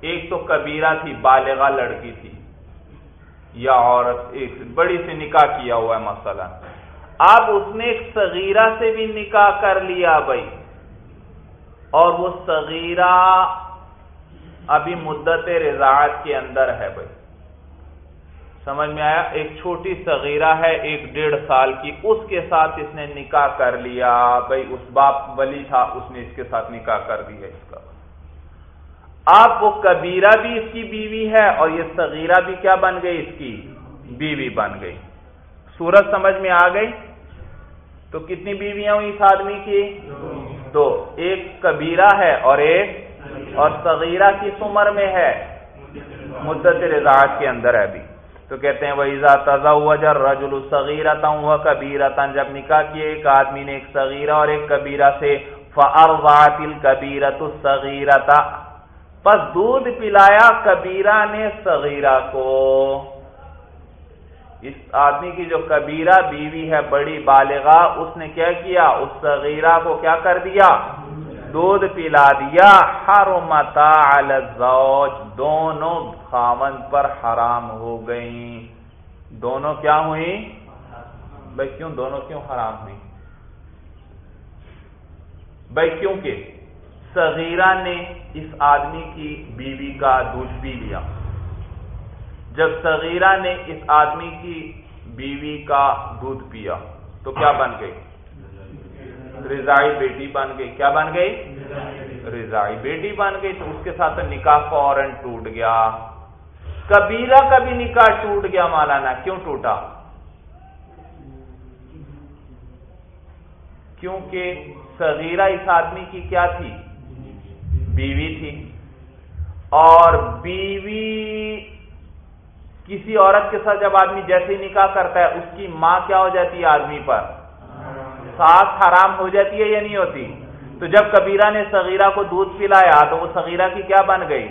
ایک تو کبیرہ تھی بالغا لڑکی تھی۔ یا عورت ایک بڑی سے نکاح کیا ہوا ہے مثلا۔ اب اس نے ایک صغیرہ سے بھی نکاح کر لیا بھائی۔ اور وہ صغیرہ ابھی مدت رضاعت کے اندر ہے بھائی۔ سمجھ میں آیا؟ ایک چھوٹی صغیرہ ہے، ایک ڈیڑھ سال کی، اس کے ساتھ اس نے نکاح کر لیا۔ بھائی، اس باپ بلی تھا، اس نے اس کے ساتھ نکاح کر دیا اس کا۔ آپ وہ کبیرہ بھی اس کی بیوی ہے اور یہ صغیرہ بھی کیا بن گئی؟ اس کی بیوی بن گئی۔ سورج سمجھ میں آ گئی؟ تو کتنی بیویاں ہوئی اس آدمی کی؟ دو۔ ایک کبیرہ ہے اور ایک اور صغیرہ کی عمر میں ہے؟ مدت رضاعت کے اندر ہے ابھی۔ تو کہتے ہیں ویزا تزا رجول صغیرتا و کبیرتا جب نکاح کیے، ایک آدمی نے ایک صغیرہ اور ایک کبیرہ سے فارواط الکبیرت الصغیرتا پس دودھ پلایا کبیرہ نے صغیرہ کو۔ اس آدمی کی جو کبیرہ بیوی ہے، بڑی بالغا اس نے کیا کیا؟ اس صغیرہ کو کیا کر دیا؟ دودھ پلا دیا، حرمتا الزوج، دونوں خامن پر حرام ہو گئی دونوں کیا ہوئی بھائی کیوں دونوں کیوں حرام ہوئی بھائی کیونکہ صغیرہ نے اس آدمی کی بیوی کا دودھ پی لیا۔ جب صغیرہ نے اس آدمی کی بیوی کا دودھ پیا تو کیا بن گئی؟ رضائی بیٹی بن گئی۔ کیا بن گئی؟ رضائی بیٹی بن گئی۔ تو اس کے ساتھ نکاح فوراً ٹوٹ گیا۔ کبیرہ کا بھی نکاح ٹوٹ گیا مولانا، کیوں ٹوٹا؟ کیونکہ صغیرہ اس آدمی کی کیا تھی؟ بیوی تھی۔ اور بیوی کسی عورت کے ساتھ جب آدمی جیسے ہی نکاح کرتا ہے، اس کی ماں کیا ہو جاتی ہے آدمی پر؟ ساس حرام ہو جاتی ہے یا نہیں ہوتی؟ تو جب کبیرہ نے صغیرہ کو دودھ پلایا تو وہ صغیرہ کی کیا بن گئی؟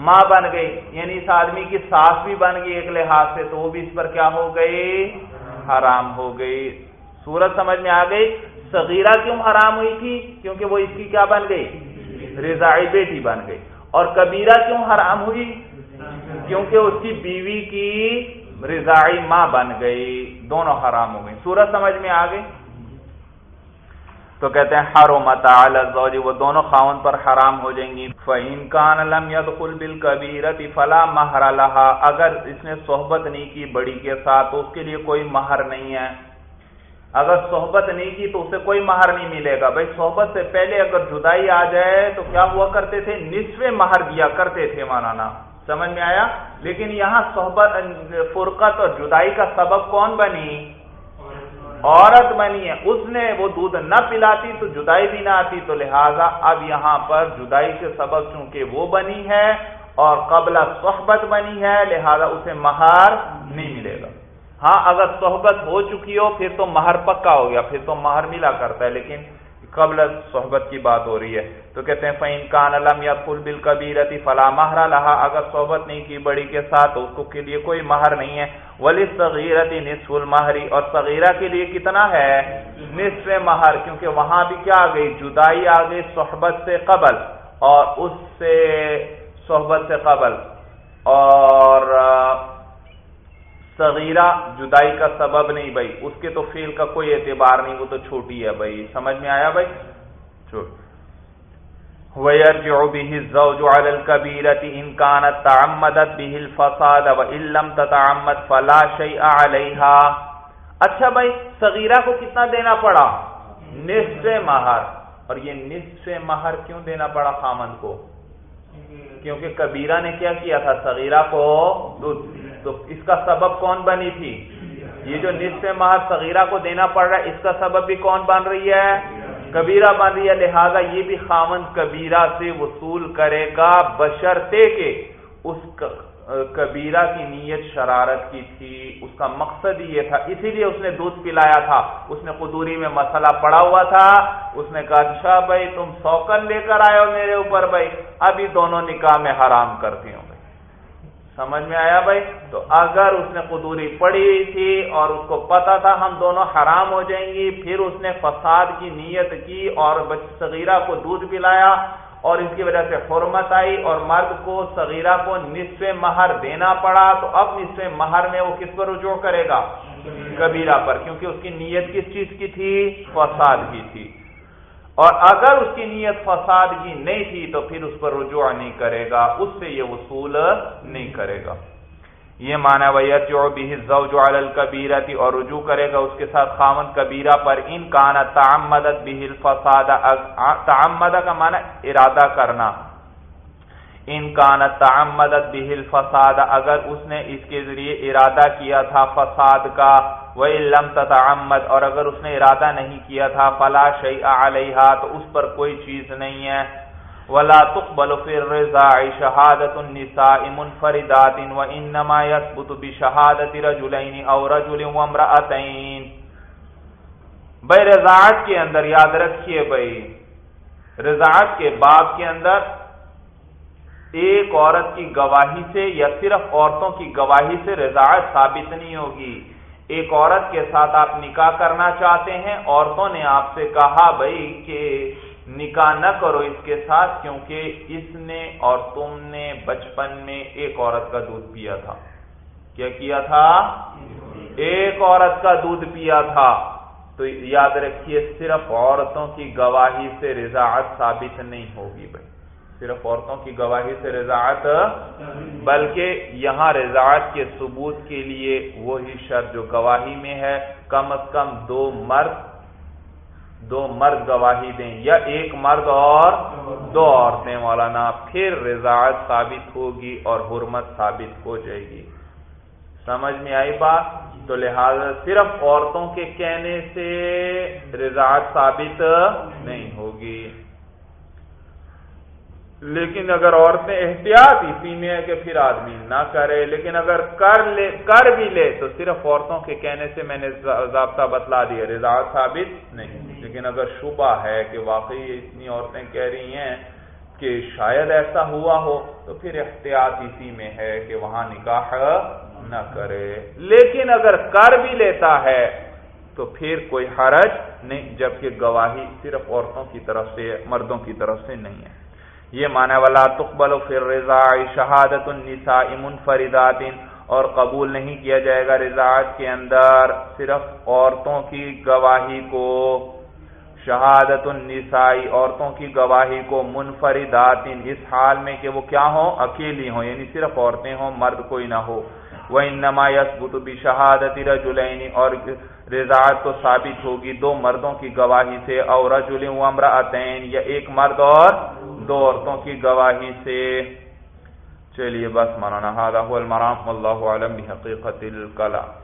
ماں بن گئی یعنی اس آدمی کی ساس بھی بن گئی ایک لحاظ سے تو وہ بھی اس پر کیا ہو گئی؟ حرام ہو گئی۔ سورج سمجھ میں آ گئی، صغیرہ کیوں حرام ہوئی تھی؟ کیونکہ وہ اس کی کیا بن گئی؟ رضائی بیٹی بن گئی۔ اور کبیرہ کیوں حرام ہوئی؟ کیونکہ اس کی بیوی کی رضائی ماں بن گئی۔ دونوں حرام ہو گئی سورج سمجھ میں آ گئی۔ تو کہتے ہیں ہر متا وہ دونوں خاون پر حرام ہو جائیں گی۔ فعین کان لم يدخل بالکبیرت فلا مہر اگر اس نے صحبت نہیں کی بڑی کے ساتھ تو اس کے لیے کوئی مہر نہیں ہے۔ اگر صحبت نہیں کی تو اسے کوئی مہر نہیں ملے گا۔ بھائی، صحبت سے پہلے اگر جدائی آ جائے تو کیا ہوا کرتے تھے؟ نصف مہر دیا کرتے تھے مانانا سمجھ میں آیا؟ لیکن یہاں صحبت، فرقت اور جدائی کا سبب کون بنی؟ عورت بنی ہے، اس نے وہ دودھ نہ پلاتی تو جدائی بھی نہ آتی، تو لہٰذا اب یہاں پر جدائی کے سبب چونکہ وہ بنی ہے اور قبل صحبت بنی ہے، لہذا اسے مہار نہیں ملے گا۔ ہاں اگر صحبت ہو چکی ہو، پھر تو مہر پکا ہو گیا، پھر تو مہر ملا کرتا ہے، لیکن قبل صحبت کی بات ہو رہی ہے۔ تو کہتے ہیں فعین کان علم یا فل بل کبیرتی فلاں مہرا لہا اگر صحبت نہیں کی بڑی کے ساتھ، تو اس کو کے لیے کوئی مہر نہیں ہے۔ ولی صغیرتی نصف المہری اور صغیرہ کے لیے کتنا ہے؟ نصف مہر، کیونکہ وہاں بھی کیا آ گئی؟ جدائی آ گئی صحبت سے قبل۔ اور اس سے صحبت سے قبل۔ اور صغیرہ جدائی کا سبب نہیں بھائی۔ اس کے تو فیل کا کوئی اعتبار نہیں، وہ تو چھوٹی ہے بھائی۔ سمجھ میں آیا بھائی؟ وَيَرْجِعُ بِهِ الزَّوْجُ عَلَى الْكَبِيرَةِ إِنْ كَانَتْ تَعَمَّدَتْ بِهِ الْفَصَادَ وَإِن لَّمْ تَتَعَمَّدْ فَلَا شَيْءَ عَلَيْهَا۔ اچھا بھائی، صغیرہ کو کتنا دینا پڑا؟ نصف مہر۔ اور یہ نصف مہر کیوں دینا پڑا خامن کو؟ کیونکہ کبیرہ نے کیا کیا تھا؟ صغیرہ کو تو اس کا سبب کون بنی تھی؟ یہ جو نصف مہر صغیرہ کو دینا پڑ رہا ہے، اس کا سبب بھی کون بن رہی ہے؟ کبیرہ بن رہی ہے، لہذا یہ بھی خامن کبیرہ سے وصول کرے گا بشرتے کہ اس کبیرہ کی نیت شرارت کی تھی، اس کا مقصد یہ تھا، اسی لیے اس نے دودھ پلایا تھا۔ اس نے قدوری میں مسئلہ پڑا ہوا تھا۔ اس نے کہا اچھا بھائی تم سوکن لے کر آئے ہو میرے اوپر، بھائی۔ ابھی دونوں نکاح میں حرام کرتی ہوں۔ سمجھ میں آیا بھائی؟ تو اگر اس نے قدوری پڑی تھی اور اس کو پتا تھا ہم دونوں حرام ہو جائیں گی پھر اس نے فساد کی نیت کی اور صغیرہ کو دودھ پلایا اور اس کی وجہ سے حرمت آئی اور مرد کو صغیرہ کو نصف مہر دینا پڑا تو اب نصف مہر میں وہ کس پر رجوع کرے گا؟ کبیرہ پر کیونکہ اس کی نیت کس چیز کی تھی؟ فساد کی تھی۔ اور اگر اس کی نیت فساد کی نہیں تھی تو پھر اس پر رجوع نہیں کرے گا، اس سے یہ وصول نہیں کرے گا۔ یہ مانا ویت جو بھی جو الکبیرہ تھی اور رجوع کرے گا اس کے ساتھ خامد کبیرہ پر۔ ان کانا تعمدت بھی فساد تعمدہ کا مانا ارادہ کرنا۔ ان کانت تعمدت بھی الفساد۔ اگر اس نے اس کے ذریعے ارادہ کیا تھا فساد کا وہ لم تتعمد اور اگر اس نے ارادہ نہیں کیا تھا، فلا شیء علیہا تو اس پر کوئی چیز نہیں ہے۔ ولا تقبل في الرضاع شهاده النساء منفردات وانما يثبت بشهاده رجلين او رجل وامراتين بھائی، رضاعت کے اندر یاد رکھیے بھائی، رضاعت کے باب کے اندر ایک عورت کی گواہی سے یا صرف عورتوں کی گواہی سے رضاعت ثابت نہیں ہوگی۔ ایک عورت کے ساتھ آپ نکاح کرنا چاہتے ہیں، عورتوں نے آپ سے کہا بھائی کہ نکاح نہ کرو اس کے ساتھ، کیونکہ اس نے اور تم نے بچپن میں ایک عورت کا دودھ پیا تھا۔ کیا کیا تھا؟ ایک عورت کا دودھ پیا تھا۔ تو یاد رکھیے، صرف عورتوں کی گواہی سے رضاعت ثابت نہیں ہوگی بھائی۔ صرف عورتوں کی گواہی سے رضاعت، بلکہ یہاں رضاعت کے ثبوت کے لیے وہی شرط جو گواہی میں ہے، کم از کم دو مرد دو مرد گواہی دیں یا ایک مرد اور دو عورتیں۔ مولانا، پھر رضاعت ثابت ہوگی اور حرمت ثابت ہو جائے گی۔ سمجھ میں آئی بات؟ تو لہذا صرف عورتوں کے کہنے سے رضاعت ثابت نہیں ہوگی۔ لیکن اگر عورتیں احتیاط اسی میں ہے کہ پھر آدمی نہ کرے، لیکن اگر کر لے، کر بھی لے، تو صرف عورتوں کے کہنے سے میں نے ضابطہ بتلا دیا رضاعت ثابت نہیں۔ لیکن اگر شبہ ہے کہ واقعی اتنی عورتیں کہہ رہی ہیں کہ شاید ایسا ہوا ہو، تو پھر احتیاط اسی میں ہے کہ وہاں نکاح نہ کرے۔ لیکن اگر کر بھی لیتا ہے، تو پھر کوئی حرج نہیں، جبکہ گواہی صرف عورتوں کی طرف سے، مردوں کی طرف سے نہیں ہے۔ یہ مانا والا تقبل فر رضا شہادت النساء منفردات، اور قبول نہیں کیا جائے گا رضاعت کے اندر صرف عورتوں کی گواہی کو۔ شہادت النساء عورتوں کی گواہی کو منفردات، اس حال میں کہ وہ کیا ہوں؟ اکیلی ہوں یعنی صرف عورتیں ہوں، مرد کوئی نہ ہو۔ وہ انما یثبت بشہادت رجلین اور رضاعت تو ثابت ہوگی دو مردوں کی گواہی سے اور رجل و امرأتین، یا ایک مرد اور دو عورتوں کی گواہی سے۔ چلیے بس مولانا هذا هو المرام والله اعلم بحقیقت الکلام۔